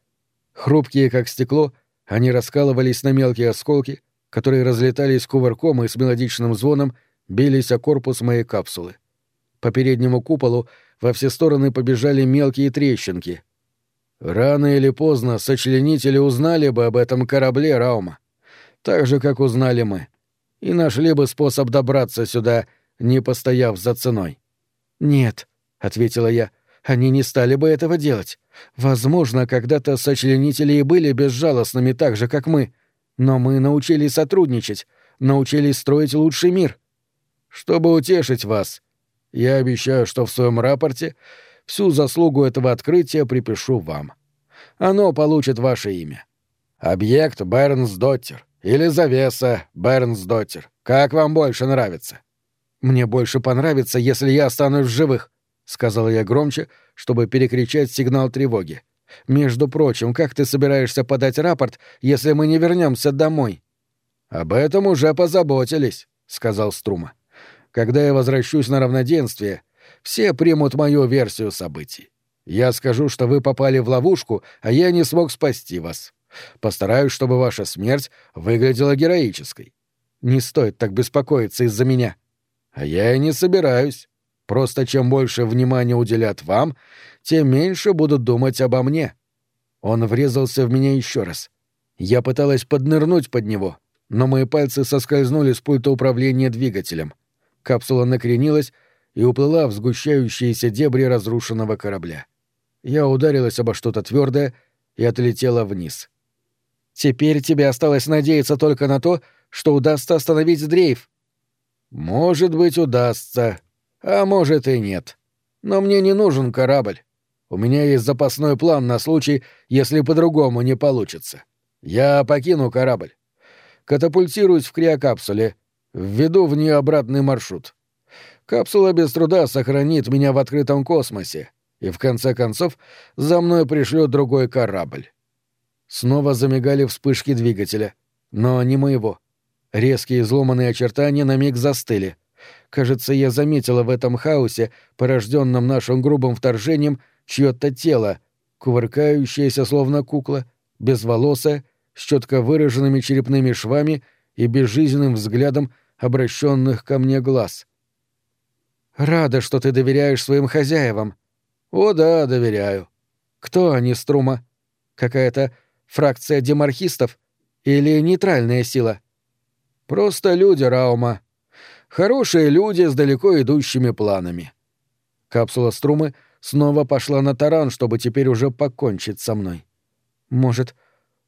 Хрупкие, как стекло, они раскалывались на мелкие осколки, которые разлетались кувырком и с мелодичным звоном бились о корпус моей капсулы. По переднему куполу во все стороны побежали мелкие трещинки. Рано или поздно сочленители узнали бы об этом корабле Раума, так же, как узнали мы, и нашли бы способ добраться сюда, не постояв за ценой. «Нет», — ответила я, — «они не стали бы этого делать. Возможно, когда-то сочленители и были безжалостными так же, как мы, но мы научились сотрудничать, научились строить лучший мир. Чтобы утешить вас, я обещаю, что в своем рапорте всю заслугу этого открытия припишу вам. Оно получит ваше имя. Объект Бернсдоттер или завеса Бернсдоттер. Как вам больше нравится? Мне больше понравится, если я останусь в живых, сказал я громче, чтобы перекричать сигнал тревоги. Между прочим, как ты собираешься подать рапорт, если мы не вернемся домой? Об этом уже позаботились, сказал Струма. Когда я возвращусь на равноденствие, все примут мою версию событий. Я скажу, что вы попали в ловушку, а я не смог спасти вас. Постараюсь, чтобы ваша смерть выглядела героической. Не стоит так беспокоиться из-за меня. А я и не собираюсь. Просто чем больше внимания уделят вам, тем меньше будут думать обо мне. Он врезался в меня еще раз. Я пыталась поднырнуть под него, но мои пальцы соскользнули с пульта управления двигателем. Капсула накренилась и уплыла в сгущающиеся дебри разрушенного корабля. Я ударилась обо что-то твердое и отлетела вниз. «Теперь тебе осталось надеяться только на то, что удастся остановить дрейф». Может быть, удастся, а может и нет. Но мне не нужен корабль. У меня есть запасной план на случай, если по-другому не получится. Я покину корабль. Катапультируюсь в криокапсуле, введу в нее обратный маршрут. Капсула без труда сохранит меня в открытом космосе, и в конце концов за мной пришлет другой корабль. Снова замигали вспышки двигателя, но не моего. Резкие изломанные очертания на миг застыли. Кажется, я заметила в этом хаосе, порожденном нашим грубым вторжением, чье-то тело, кувыркающееся словно кукла, безволосое, с четко выраженными черепными швами и безжизненным взглядом обращенных ко мне глаз. «Рада, что ты доверяешь своим хозяевам». «О да, доверяю». «Кто они, Струма? Какая-то фракция демархистов или нейтральная сила?» «Просто люди Раума. Хорошие люди с далеко идущими планами». Капсула Струмы — снова пошла на таран, чтобы теперь уже покончить со мной. Может,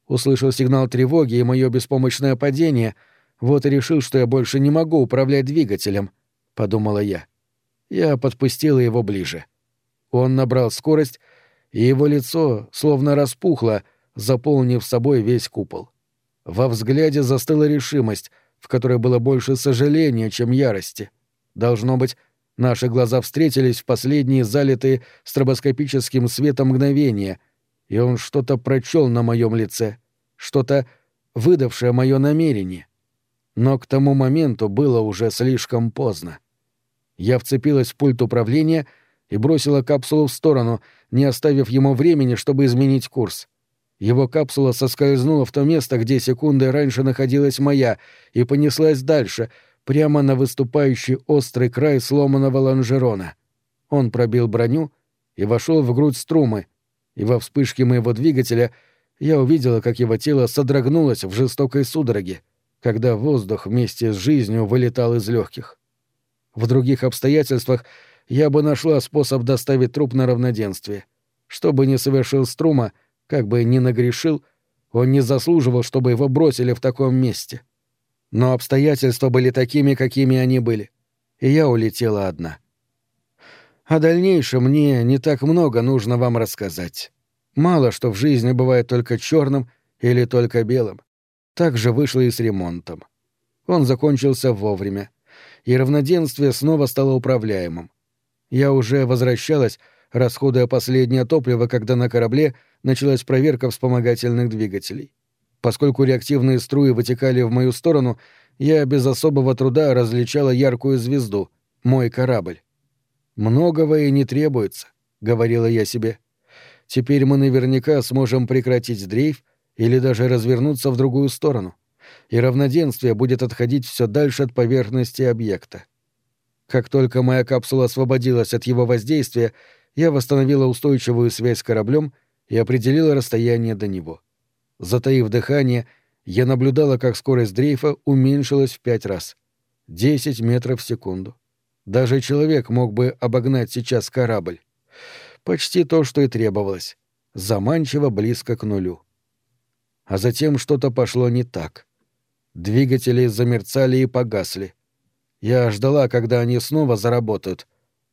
услышал сигнал тревоги и мое беспомощное падение, вот и решил, что я больше не могу управлять двигателем, — подумала я. Я подпустила его ближе. Он набрал скорость, и его лицо словно распухло, заполнив собой весь купол. Во взгляде застыла решимость, в которой было больше сожаления, чем ярости. Должно быть, Наши глаза встретились в последние залитые стробоскопическим светом мгновения, и он что-то прочел на моем лице, что-то выдавшее мое намерение. Но к тому моменту было уже слишком поздно. Я вцепилась в пульт управления и бросила капсулу в сторону, не оставив ему времени, чтобы изменить курс. Его капсула соскользнула в то место, где секундой раньше находилась моя, и понеслась дальше — прямо на выступающий острый край сломанного лонжерона. Он пробил броню и вошел в грудь струмы, и во вспышке моего двигателя я увидела, как его тело содрогнулось в жестокой судороге, когда воздух вместе с жизнью вылетал из легких. В других обстоятельствах я бы нашла способ доставить труп на равноденствие. Что бы ни совершил Струма, как бы ни нагрешил, он не заслуживал, чтобы его бросили в таком месте. — но обстоятельства были такими, какими они были, и я улетела одна. О дальнейшем мне не так много нужно вам рассказать. Мало что в жизни бывает только черным или только белым. Так же вышло и с ремонтом. Он закончился вовремя, и равноденствие снова стало управляемым. Я уже возвращалась, расходуя последнее топливо, когда на корабле началась проверка вспомогательных двигателей. Поскольку реактивные струи вытекали в мою сторону, я без особого труда различала яркую звезду — мой корабль. «Многого и не требуется», — говорила я себе. «Теперь мы наверняка сможем прекратить дрейф или даже развернуться в другую сторону, и равноденствие будет отходить все дальше от поверхности объекта. Как только моя капсула освободилась от его воздействия, я восстановила устойчивую связь с кораблем и определила расстояние до него. Затаив дыхание, я наблюдала, как скорость дрейфа уменьшилась в пять раз. Десять метров в секунду. Даже человек мог бы обогнать сейчас корабль. Почти то, что и требовалось. Заманчиво близко к нулю. А затем что-то пошло не так. Двигатели замерцали и погасли. Я ждала, когда они снова заработают,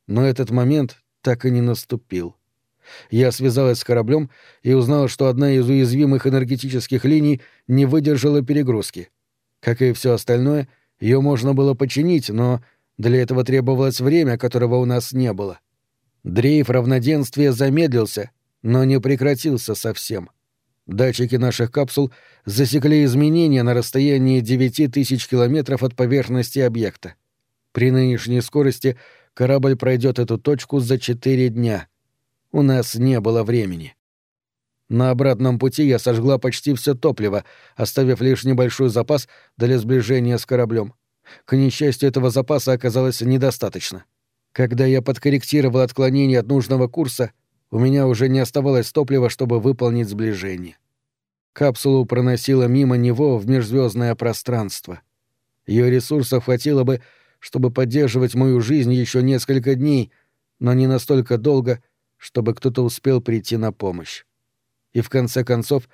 но этот момент так и не наступил. Я связалась с кораблем и узнала, что одна из уязвимых энергетических линий не выдержала перегрузки. Как и все остальное, ее можно было починить, но для этого требовалось время, которого у нас не было. Дрейф равноденствия замедлился, но не прекратился совсем. Датчики наших капсул засекли изменения на расстоянии 9000 километров от поверхности объекта. При нынешней скорости корабль пройдет эту точку за 4 дня. У нас не было времени. На обратном пути я сожгла почти все топливо, оставив лишь небольшой запас для сближения с кораблем. К несчастью, этого запаса оказалось недостаточно. Когда я подкорректировал отклонение от нужного курса, у меня уже не оставалось топлива, чтобы выполнить сближение. Капсулу проносила мимо него в межзвездное пространство. Ее ресурсов хватило бы, чтобы поддерживать мою жизнь еще несколько дней, но не настолько долго, чтобы кто-то успел прийти на помощь. И в конце концов,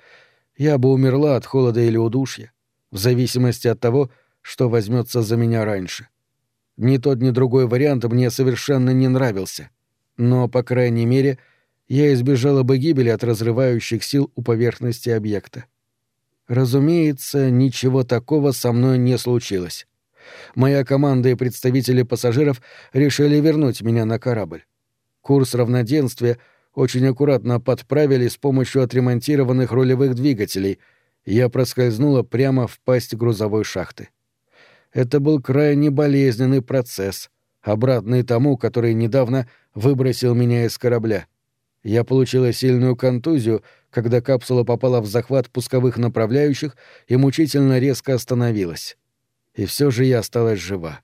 я бы умерла от холода или удушья, в зависимости от того, что возьмется за меня раньше. Ни тот, ни другой вариант мне совершенно не нравился. Но, по крайней мере, я избежала бы гибели от разрывающих сил у поверхности объекта. Разумеется, ничего такого со мной не случилось. Моя команда и представители пассажиров решили вернуть меня на корабль. Курс равноденствия очень аккуратно подправили с помощью отремонтированных рулевых двигателей, я проскользнула прямо в пасть грузовой шахты. Это был крайне болезненный процесс, обратный тому, который недавно выбросил меня из корабля. Я получила сильную контузию, когда капсула попала в захват пусковых направляющих и мучительно резко остановилась. И все же я осталась жива.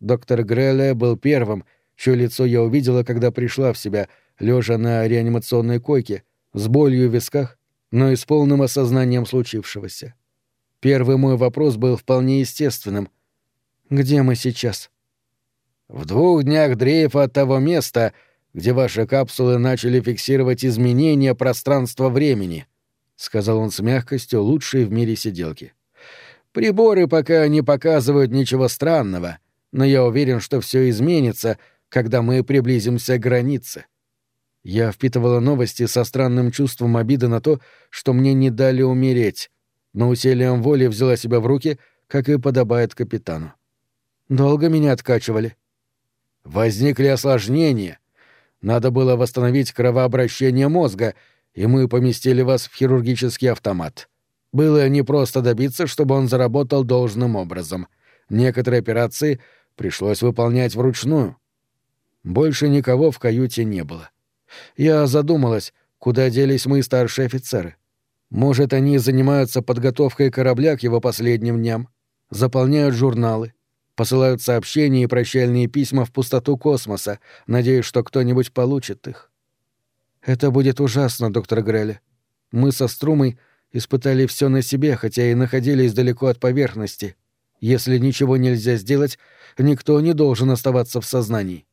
Доктор Греле был первым, чье лицо я увидела, когда пришла в себя, лежа на реанимационной койке, с болью в висках, но и с полным осознанием случившегося. Первый мой вопрос был вполне естественным. «Где мы сейчас?» «В двух днях дрейфа от того места, где ваши капсулы начали фиксировать изменения пространства-времени», — сказал он с мягкостью лучшей в мире сиделки. «Приборы пока не показывают ничего странного, но я уверен, что все изменится, когда мы приблизимся к границе». Я впитывала новости со странным чувством обиды на то, что мне не дали умереть, но усилием воли взяла себя в руки, как и подобает капитану. Долго меня откачивали. Возникли осложнения. Надо было восстановить кровообращение мозга, и мы поместили вас в хирургический автомат. Было непросто добиться, чтобы он заработал должным образом. Некоторые операции пришлось выполнять вручную. Больше никого в каюте не было. Я задумалась, куда делись мы старшие офицеры. Может, они занимаются подготовкой корабля к его последним дням, заполняют журналы, посылают сообщения и прощальные письма в пустоту космоса, надеясь, что кто-нибудь получит их. Это будет ужасно, доктор Грелли. Мы со Струмой испытали все на себе, хотя и находились далеко от поверхности. Если ничего нельзя сделать, никто не должен оставаться в сознании.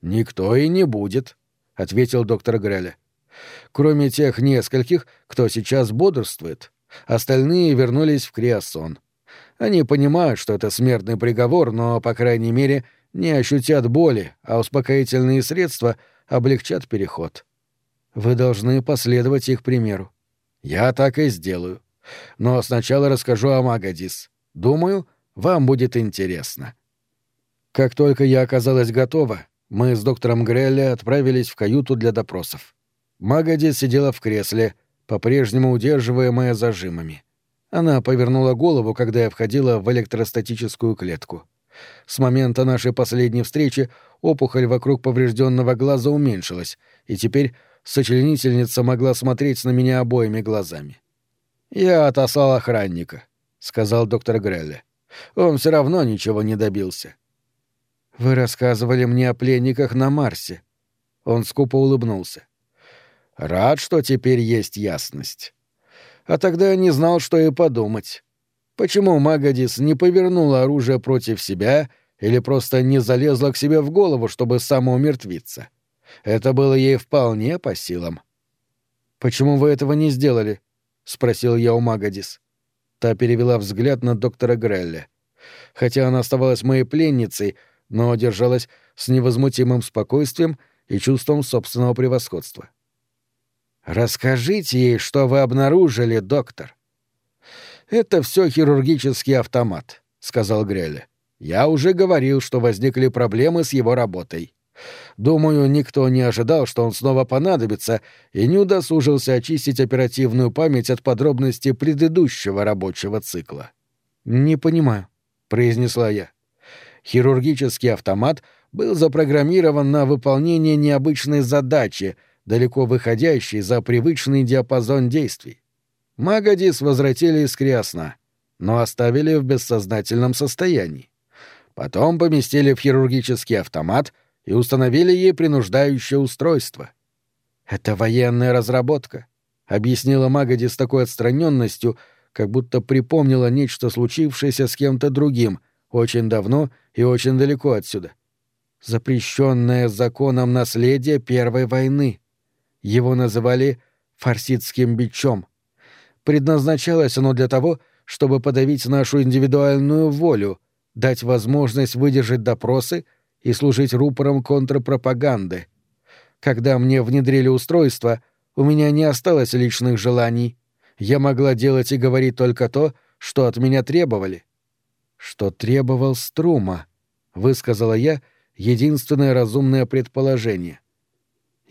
Никто и не будет, ответил доктор Греля. Кроме тех нескольких, кто сейчас бодрствует, остальные вернулись в Криосон. Они понимают, что это смертный приговор, но, по крайней мере, не ощутят боли, а успокоительные средства облегчат переход. Вы должны последовать их примеру. Я так и сделаю. Но сначала расскажу о Магадис. Думаю, вам будет интересно. Как только я оказалась готова, мы с доктором Грелли отправились в каюту для допросов. Магади сидела в кресле, по-прежнему удерживаемая зажимами. Она повернула голову, когда я входила в электростатическую клетку. С момента нашей последней встречи опухоль вокруг поврежденного глаза уменьшилась, и теперь сочленительница могла смотреть на меня обоими глазами. «Я отослал охранника», — сказал доктор Грелли. «Он все равно ничего не добился». «Вы рассказывали мне о пленниках на Марсе». Он скупо улыбнулся. Рад, что теперь есть ясность. А тогда не знал, что и подумать. Почему Магадис не повернула оружие против себя или просто не залезла к себе в голову, чтобы самоумертвиться? Это было ей вполне по силам. «Почему вы этого не сделали?» — спросил я у Магадис. Та перевела взгляд на доктора Грелли. Хотя она оставалась моей пленницей, но держалась с невозмутимым спокойствием и чувством собственного превосходства. — «Расскажите ей, что вы обнаружили, доктор». «Это все хирургический автомат», — сказал Грелли. «Я уже говорил, что возникли проблемы с его работой. Думаю, никто не ожидал, что он снова понадобится, и не удосужился очистить оперативную память от подробностей предыдущего рабочего цикла». «Не понимаю», — произнесла я. Хирургический автомат был запрограммирован на выполнение необычной задачи — далеко выходящий за привычный диапазон действий. Магадис возвратили из Криосна, но оставили в бессознательном состоянии. Потом поместили в хирургический автомат и установили ей принуждающее устройство. «Это военная разработка», — объяснила Магади с такой отстраненностью, как будто припомнила нечто случившееся с кем-то другим, очень давно и очень далеко отсюда. Запрещенное законом наследие Первой войны. Его называли «фарсидским бичом». Предназначалось оно для того, чтобы подавить нашу индивидуальную волю, дать возможность выдержать допросы и служить рупором контрпропаганды. Когда мне внедрили устройство, у меня не осталось личных желаний. Я могла делать и говорить только то, что от меня требовали. Что требовал Струма, высказала я единственное разумное предположение.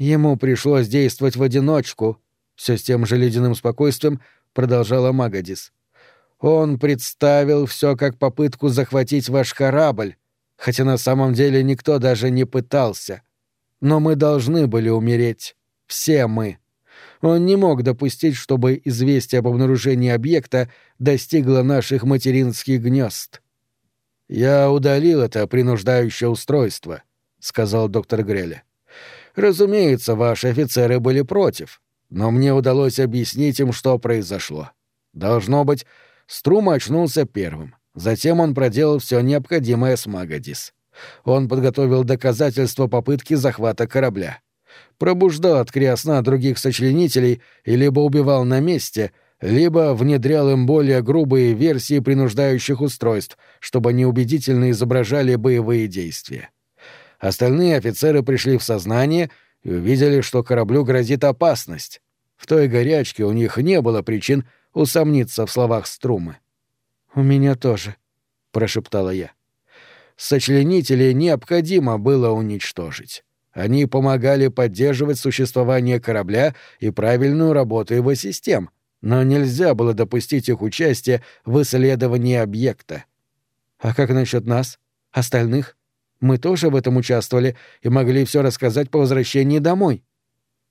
Ему пришлось действовать в одиночку, все с тем же ледяным спокойствием продолжала Магадис. Он представил все как попытку захватить ваш корабль, хотя на самом деле никто даже не пытался. Но мы должны были умереть. Все мы. Он не мог допустить, чтобы известие об обнаружении объекта достигло наших материнских гнезд. «Я удалил это принуждающее устройство», — сказал доктор Греля. «Разумеется, ваши офицеры были против, но мне удалось объяснить им, что произошло. Должно быть, Струм очнулся первым. Затем он проделал все необходимое с Магадис. Он подготовил доказательства попытки захвата корабля. Пробуждал от криосна других сочленителей и либо убивал на месте, либо внедрял им более грубые версии принуждающих устройств, чтобы они убедительно изображали боевые действия. Остальные офицеры пришли в сознание и увидели, что кораблю грозит опасность. В той горячке у них не было причин усомниться в словах Струмы. «У меня тоже», — прошептала я. Сочленители необходимо было уничтожить. Они помогали поддерживать существование корабля и правильную работу его систем, но нельзя было допустить их участие в исследовании объекта. А как насчет нас, остальных? Мы тоже в этом участвовали и могли все рассказать по возвращении домой.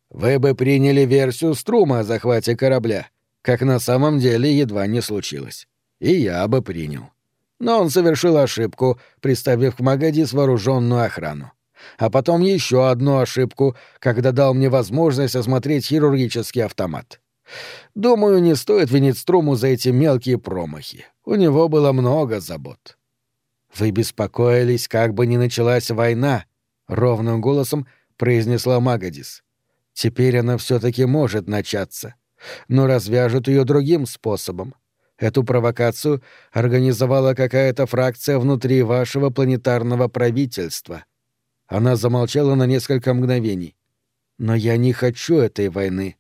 Вы бы приняли версию Струма о захвате корабля, как на самом деле едва не случилось. И я бы принял. Но он совершил ошибку, приставив к Магадис вооруженную охрану. А потом еще одну ошибку, когда дал мне возможность осмотреть хирургический автомат. Думаю, не стоит винить Струму за эти мелкие промахи. У него было много забот. «Вы беспокоились, как бы ни началась война», — ровным голосом произнесла Магадис. «Теперь она все-таки может начаться но развяжут ее другим способом. Эту провокацию организовала какая-то фракция внутри вашего планетарного правительства. Она замолчала на несколько мгновений. Но я не хочу этой войны.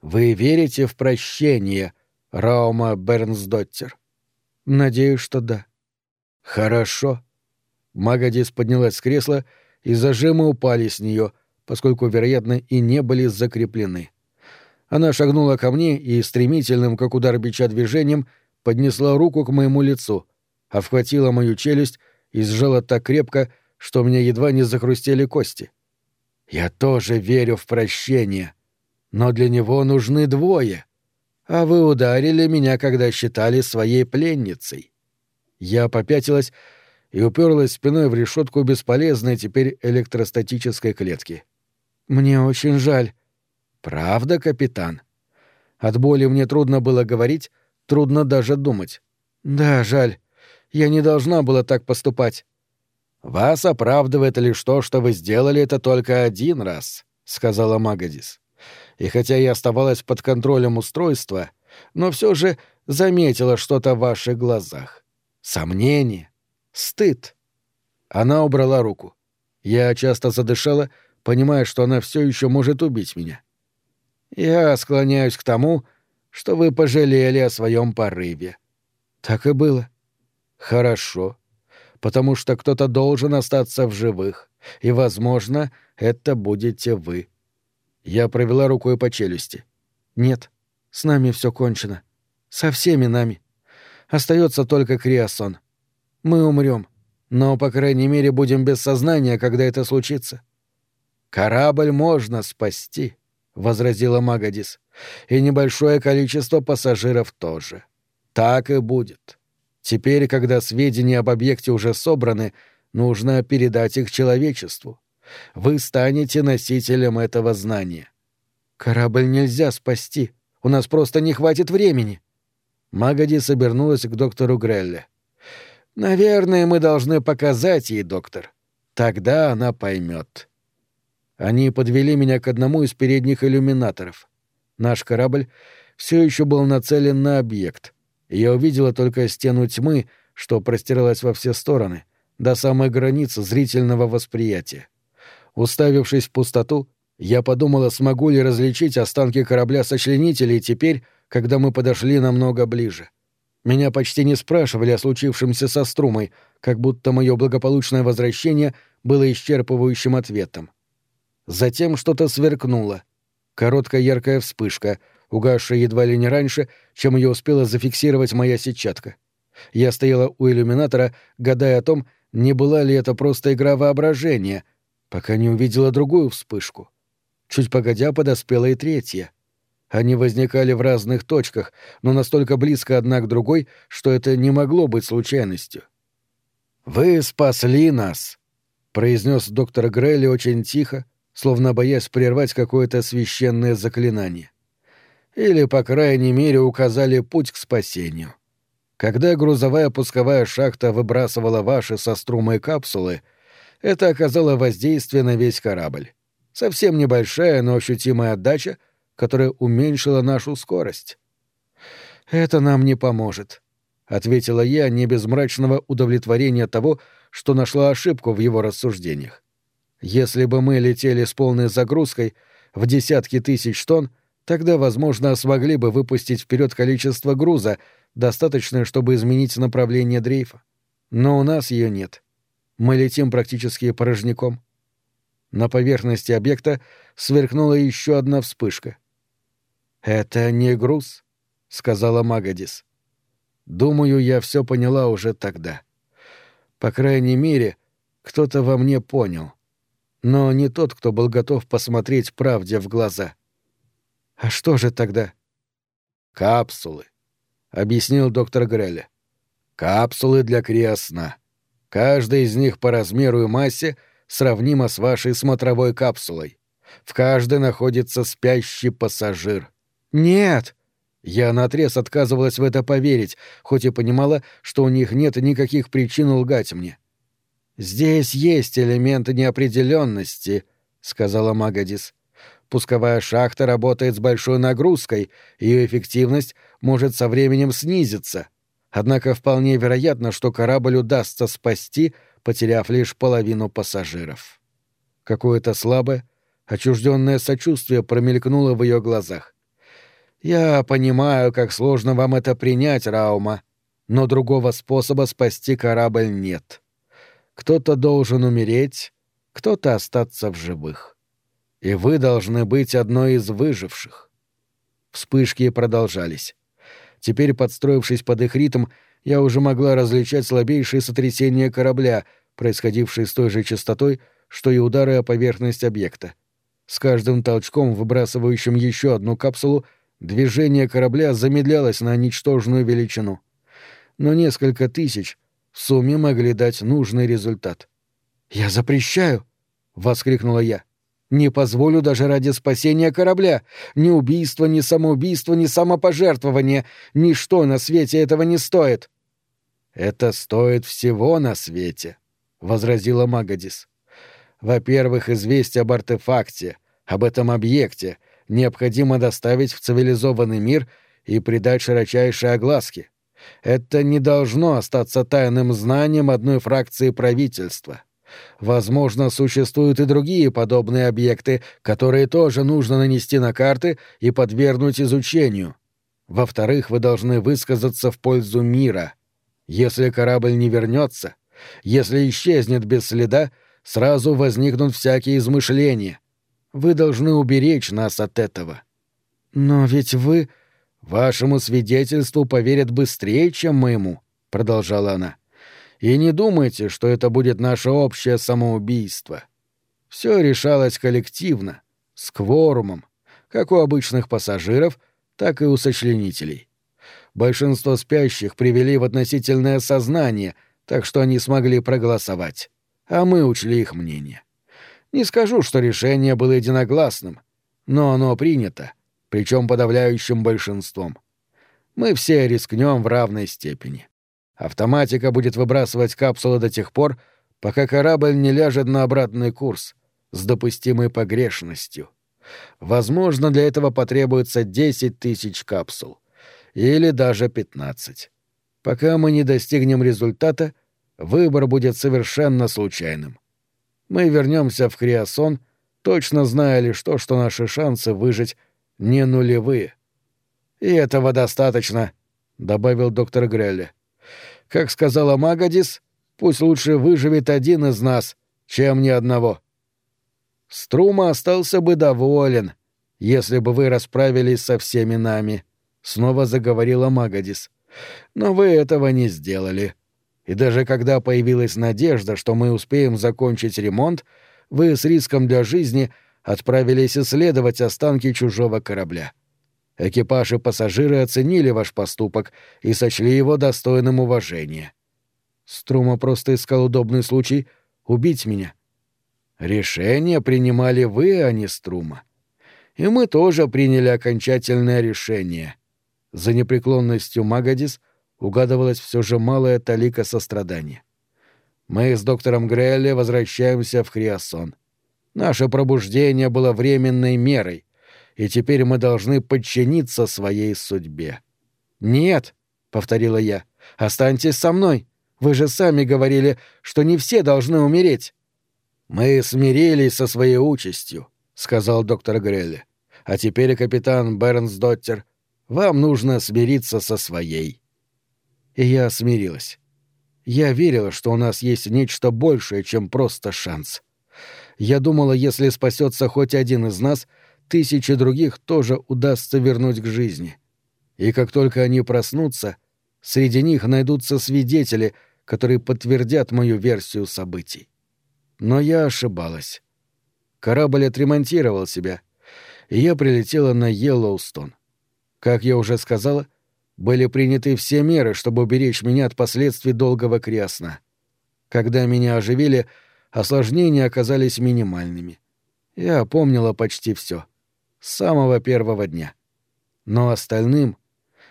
Вы верите в прощение, Раума Бернсдоттер? Надеюсь, что да. Хорошо. Магадис поднялась с кресла, и зажимы упали с нее, поскольку, вероятно, и не были закреплены. Она шагнула ко мне и стремительным, как удар бича движением, поднесла руку к моему лицу, обхватила мою челюсть и сжала так крепко, что меня едва не захрустели кости. «Я тоже верю в прощение, но для него нужны двое. А вы ударили меня, когда считали своей пленницей». Я попятилась и уперлась спиной в решетку бесполезной теперь электростатической клетки. «Мне очень жаль», «Правда, капитан?» От боли мне трудно было говорить, трудно даже думать. «Да, жаль. Я не должна была так поступать». «Вас оправдывает лишь то, что вы сделали это только один раз», — сказала Магадис. «И хотя я оставалась под контролем устройства, но все же заметила что-то в ваших глазах. Сомнение, стыд». Она убрала руку. Я часто задышала, понимая, что она все еще может убить меня. Я склоняюсь к тому, что вы пожалели о своем порыве. Так и было. Хорошо. Потому что кто-то должен остаться в живых, и, возможно, это будете вы. Я провела рукой по челюсти. Нет, с нами все кончено. Со всеми нами. Остается только Криосон. Мы умрем, но, по крайней мере, будем без сознания, когда это случится. Корабль можно спасти. — возразила Магадис. «И небольшое количество пассажиров тоже. Так и будет. Теперь, когда сведения об объекте уже собраны, нужно передать их человечеству. Вы станете носителем этого знания». «Корабль нельзя спасти. У нас просто не хватит времени». Магадис обернулась к доктору Грелле. «Наверное, мы должны показать ей, доктор. Тогда она поймет. Они подвели меня к одному из передних иллюминаторов. Наш корабль все еще был нацелен на объект. Я увидела только стену тьмы, что простиралась во все стороны, до самой границы зрительного восприятия. Уставившись в пустоту, я подумала, смогу ли различить останки корабля-сочленителей теперь, когда мы подошли намного ближе. Меня почти не спрашивали о случившемся со Струмой, как будто мое благополучное возвращение было исчерпывающим ответом. Затем что-то сверкнуло. Короткая яркая вспышка, угасшая едва ли не раньше, чем ее успела зафиксировать моя сетчатка. Я стояла у иллюминатора, гадая о том, не была ли это просто игра воображения, пока не увидела другую вспышку. Чуть погодя подоспела и третья. Они возникали в разных точках, но настолько близко одна к другой, что это не могло быть случайностью. «Вы спасли нас», — произнес доктор Грелли очень тихо, словно боясь прервать какое-то священное заклинание. Или, по крайней мере, указали путь к спасению. Когда грузовая пусковая шахта выбрасывала ваши со струмой капсулы, это оказало воздействие на весь корабль. Совсем небольшая, но ощутимая отдача, которая уменьшила нашу скорость. «Это нам не поможет», — ответила я не без мрачного удовлетворения того, что нашла ошибку в его рассуждениях. «Если бы мы летели с полной загрузкой в десятки тысяч тонн, тогда, возможно, смогли бы выпустить вперед количество груза, достаточное, чтобы изменить направление дрейфа. Но у нас ее нет. Мы летим практически порожняком. На поверхности объекта сверкнула еще одна вспышка. «Это не груз», — сказала Магадис. «Думаю, я все поняла уже тогда. По крайней мере, кто-то во мне понял. Но не тот, кто был готов посмотреть правде в глаза». «А что же тогда?» «Капсулы», — объяснил доктор Грелли. «Капсулы для криосна. Каждая из них по размеру и массе — сравнимо с вашей смотровой капсулой. В каждой находится спящий пассажир. Нет! Я наотрез отказывалась в это поверить, хоть и понимала, что у них нет никаких причин лгать мне. «Здесь есть элементы неопределенности», — сказала Магадис. «Пусковая шахта работает с большой нагрузкой, ее эффективность может со временем снизиться. Однако вполне вероятно, что корабль удастся спасти, потеряв лишь половину пассажиров. Какое-то слабое, отчужденное сочувствие промелькнуло в ее глазах. «Я понимаю, как сложно вам это принять, Раума, но другого способа спасти корабль нет. Кто-то должен умереть, кто-то остаться в живых. И вы должны быть одной из выживших». Вспышки продолжались. Теперь, подстроившись под их ритм, я уже могла различать слабейшие сотрясения корабля, происходившие с той же частотой, что и удары о поверхность объекта. С каждым толчком, выбрасывающим еще одну капсулу, движение корабля замедлялось на ничтожную величину. Но несколько тысяч в сумме могли дать нужный результат. «Я запрещаю!» — воскликнула я. «Не позволю даже ради спасения корабля. Ни убийство, ни самоубийство, ни самопожертвование. Ничто на свете этого не стоит». «Это стоит всего на свете», — возразила Магадис. «Во-первых, известие об артефакте, об этом объекте, необходимо доставить в цивилизованный мир и придать широчайшей огласке. Это не должно остаться тайным знанием одной фракции правительства. Возможно, существуют и другие подобные объекты, которые тоже нужно нанести на карты и подвергнуть изучению. Во-вторых, вы должны высказаться в пользу мира — если корабль не вернется, если исчезнет без следа, сразу возникнут всякие измышления. Вы должны уберечь нас от этого. Но ведь вы... Вашему свидетельству поверят быстрее, чем моему, — продолжала она. И не думайте, что это будет наше общее самоубийство. Все решалось коллективно, с кворумом, как у обычных пассажиров, так и у сочленителей. Большинство спящих привели в относительное сознание, так что они смогли проголосовать. А мы учли их мнение. Не скажу, что решение было единогласным, но оно принято, причем подавляющим большинством. Мы все рискнем в равной степени. Автоматика будет выбрасывать капсулы до тех пор, пока корабль не ляжет на обратный курс с допустимой погрешностью. Возможно, для этого потребуется 10 тысяч капсул или даже пятнадцать. Пока мы не достигнем результата, выбор будет совершенно случайным. Мы вернемся в Криосон, точно зная лишь то, что наши шансы выжить не нулевые. И этого достаточно, добавил доктор Грелли. Как сказала Магадис, пусть лучше выживет один из нас, чем ни одного. Струма остался бы доволен, если бы вы расправились со всеми нами, снова заговорила Магадис. Но вы этого не сделали. И даже когда появилась надежда, что мы успеем закончить ремонт, вы с риском для жизни отправились исследовать останки чужого корабля. Экипаж и пассажиры оценили ваш поступок и сочли его достойным уважения. Струма просто искал удобный случай убить меня. Решение принимали вы, а не Струма. И мы тоже приняли окончательное решение. За непреклонностью Магадис угадывалась все же малая талика сострадания. Мы с доктором Грелли возвращаемся в Хриасон. Наше пробуждение было временной мерой — и теперь мы должны подчиниться своей судьбе. «Нет», — повторила я, — «останьтесь со мной. Вы же сами говорили, что не все должны умереть». «Мы смирились со своей участью», — сказал доктор Грелли. «А теперь, капитан Бернсдоттер, вам нужно смириться со своей». И я смирилась. Я верила, что у нас есть нечто большее, чем просто шанс. Я думала, если спасется хоть один из нас — тысячи других тоже удастся вернуть к жизни. И как только они проснутся, среди них найдутся свидетели, которые подтвердят мою версию событий. Но я ошибалась. Корабль отремонтировал себя, и я прилетела на Йеллоустон. Как я уже сказала, были приняты все меры, чтобы уберечь меня от последствий долгого крясна. Когда меня оживили, осложнения оказались минимальными. Я помнила почти все с самого первого дня. Но остальным,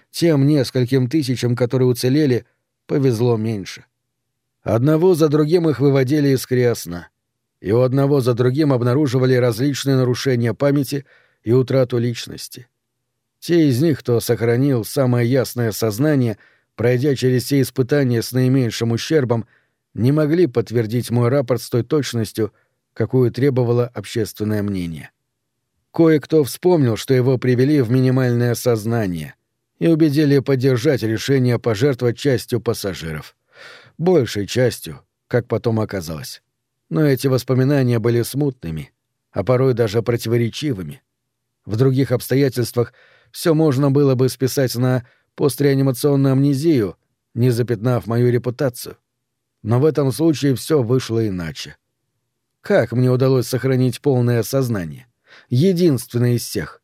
тем нескольким тысячам, которые уцелели, повезло меньше. Одного за другим их выводили из криосна, и у одного за другим обнаруживали различные нарушения памяти и утрату личности. Те из них, кто сохранил самое ясное сознание, пройдя через все испытания с наименьшим ущербом, не могли подтвердить мой рапорт с той точностью, какую требовало общественное мнение. Кое-кто вспомнил, что его привели в минимальное сознание и убедили поддержать решение пожертвовать частью пассажиров. Большей частью, как потом оказалось. Но эти воспоминания были смутными, а порой даже противоречивыми. В других обстоятельствах все можно было бы списать на постреанимационную амнезию, не запятнав мою репутацию. Но в этом случае все вышло иначе. Как мне удалось сохранить полное сознание? единственная из всех.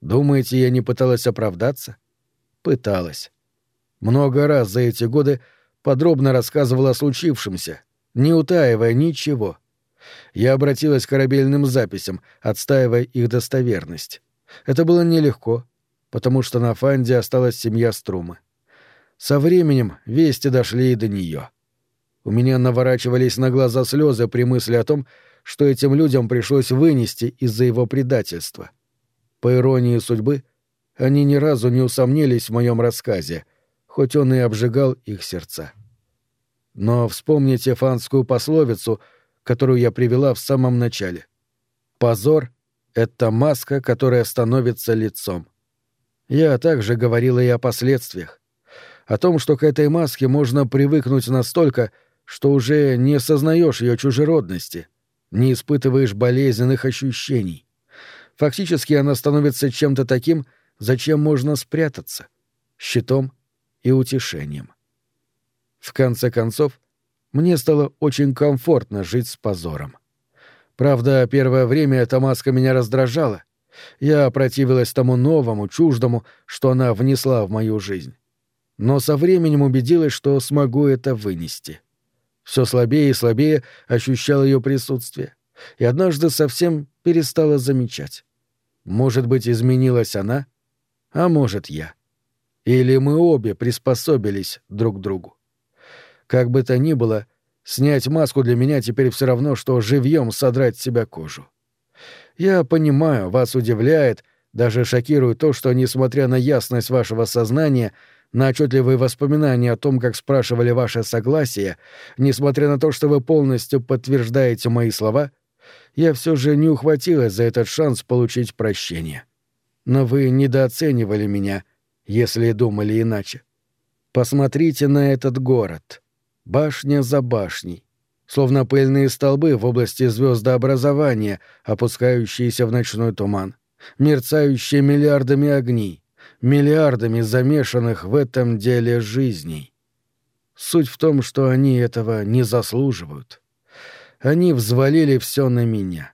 Думаете, я не пыталась оправдаться? Пыталась. Много раз за эти годы подробно рассказывала о случившемся, не утаивая ничего. Я обратилась к корабельным записям, отстаивая их достоверность. Это было нелегко, потому что на Фанде осталась семья Струмы. Со временем вести дошли и до нее. У меня наворачивались на глаза слезы при мысли о том, что этим людям пришлось вынести из-за его предательства. По иронии судьбы, они ни разу не усомнились в моем рассказе, хоть он и обжигал их сердца. Но вспомните фанскую пословицу, которую я привела в самом начале. «Позор — это маска, которая становится лицом». Я также говорила и о последствиях. О том, что к этой маске можно привыкнуть настолько, что уже не сознаешь ее чужеродности — не испытываешь болезненных ощущений. Фактически она становится чем-то таким, зачем можно спрятаться, щитом и утешением. В конце концов, мне стало очень комфортно жить с позором. Правда, первое время эта маска меня раздражала. Я противилась тому новому, чуждому, что она внесла в мою жизнь. Но со временем убедилась, что смогу это вынести. — все слабее и слабее ощущал ее присутствие, и однажды совсем перестала замечать. Может быть, изменилась она, а может, я. Или мы обе приспособились друг к другу. Как бы то ни было, снять маску для меня теперь все равно, что живьем содрать с себя кожу. Я понимаю, вас удивляет, даже шокирует то, что, несмотря на ясность вашего сознания, на отчетливые воспоминания о том, как спрашивали ваше согласие, несмотря на то, что вы полностью подтверждаете мои слова, я все же не ухватилась за этот шанс получить прощение. Но вы недооценивали меня, если думали иначе. Посмотрите на этот город. Башня за башней. Словно пыльные столбы в области звездообразования, опускающиеся в ночной туман, мерцающие миллиардами огней, миллиардами замешанных в этом деле жизней. Суть в том, что они этого не заслуживают. Они взвалили все на меня.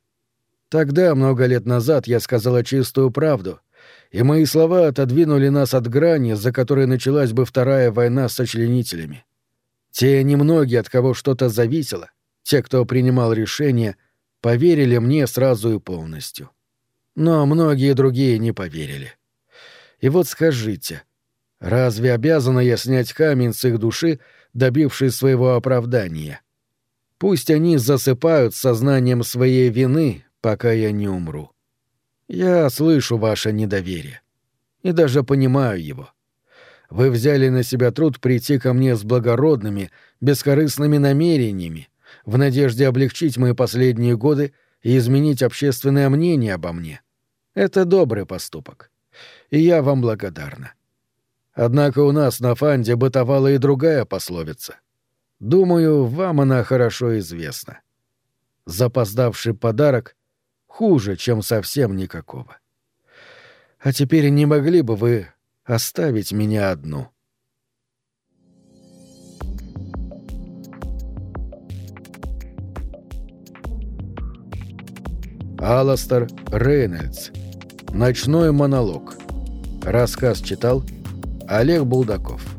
Тогда, много лет назад, я сказала чистую правду, и мои слова отодвинули нас от грани, за которой началась бы вторая война с сочленителями. Те немногие, от кого что-то зависело, те, кто принимал решения, поверили мне сразу и полностью. Но многие другие не поверили. И вот скажите, разве обязана я снять камень с их души, добившись своего оправдания? Пусть они засыпают сознанием своей вины, пока я не умру. Я слышу ваше недоверие. И даже понимаю его. Вы взяли на себя труд прийти ко мне с благородными, бескорыстными намерениями, в надежде облегчить мои последние годы и изменить общественное мнение обо мне. Это добрый поступок и я вам благодарна. Однако у нас на Фанде бытовала и другая пословица. Думаю, вам она хорошо известна. Запоздавший подарок хуже, чем совсем никакого. А теперь не могли бы вы оставить меня одну?» Аластер Рейнольдс. Ночной монолог. Рассказ читал Олег Булдаков.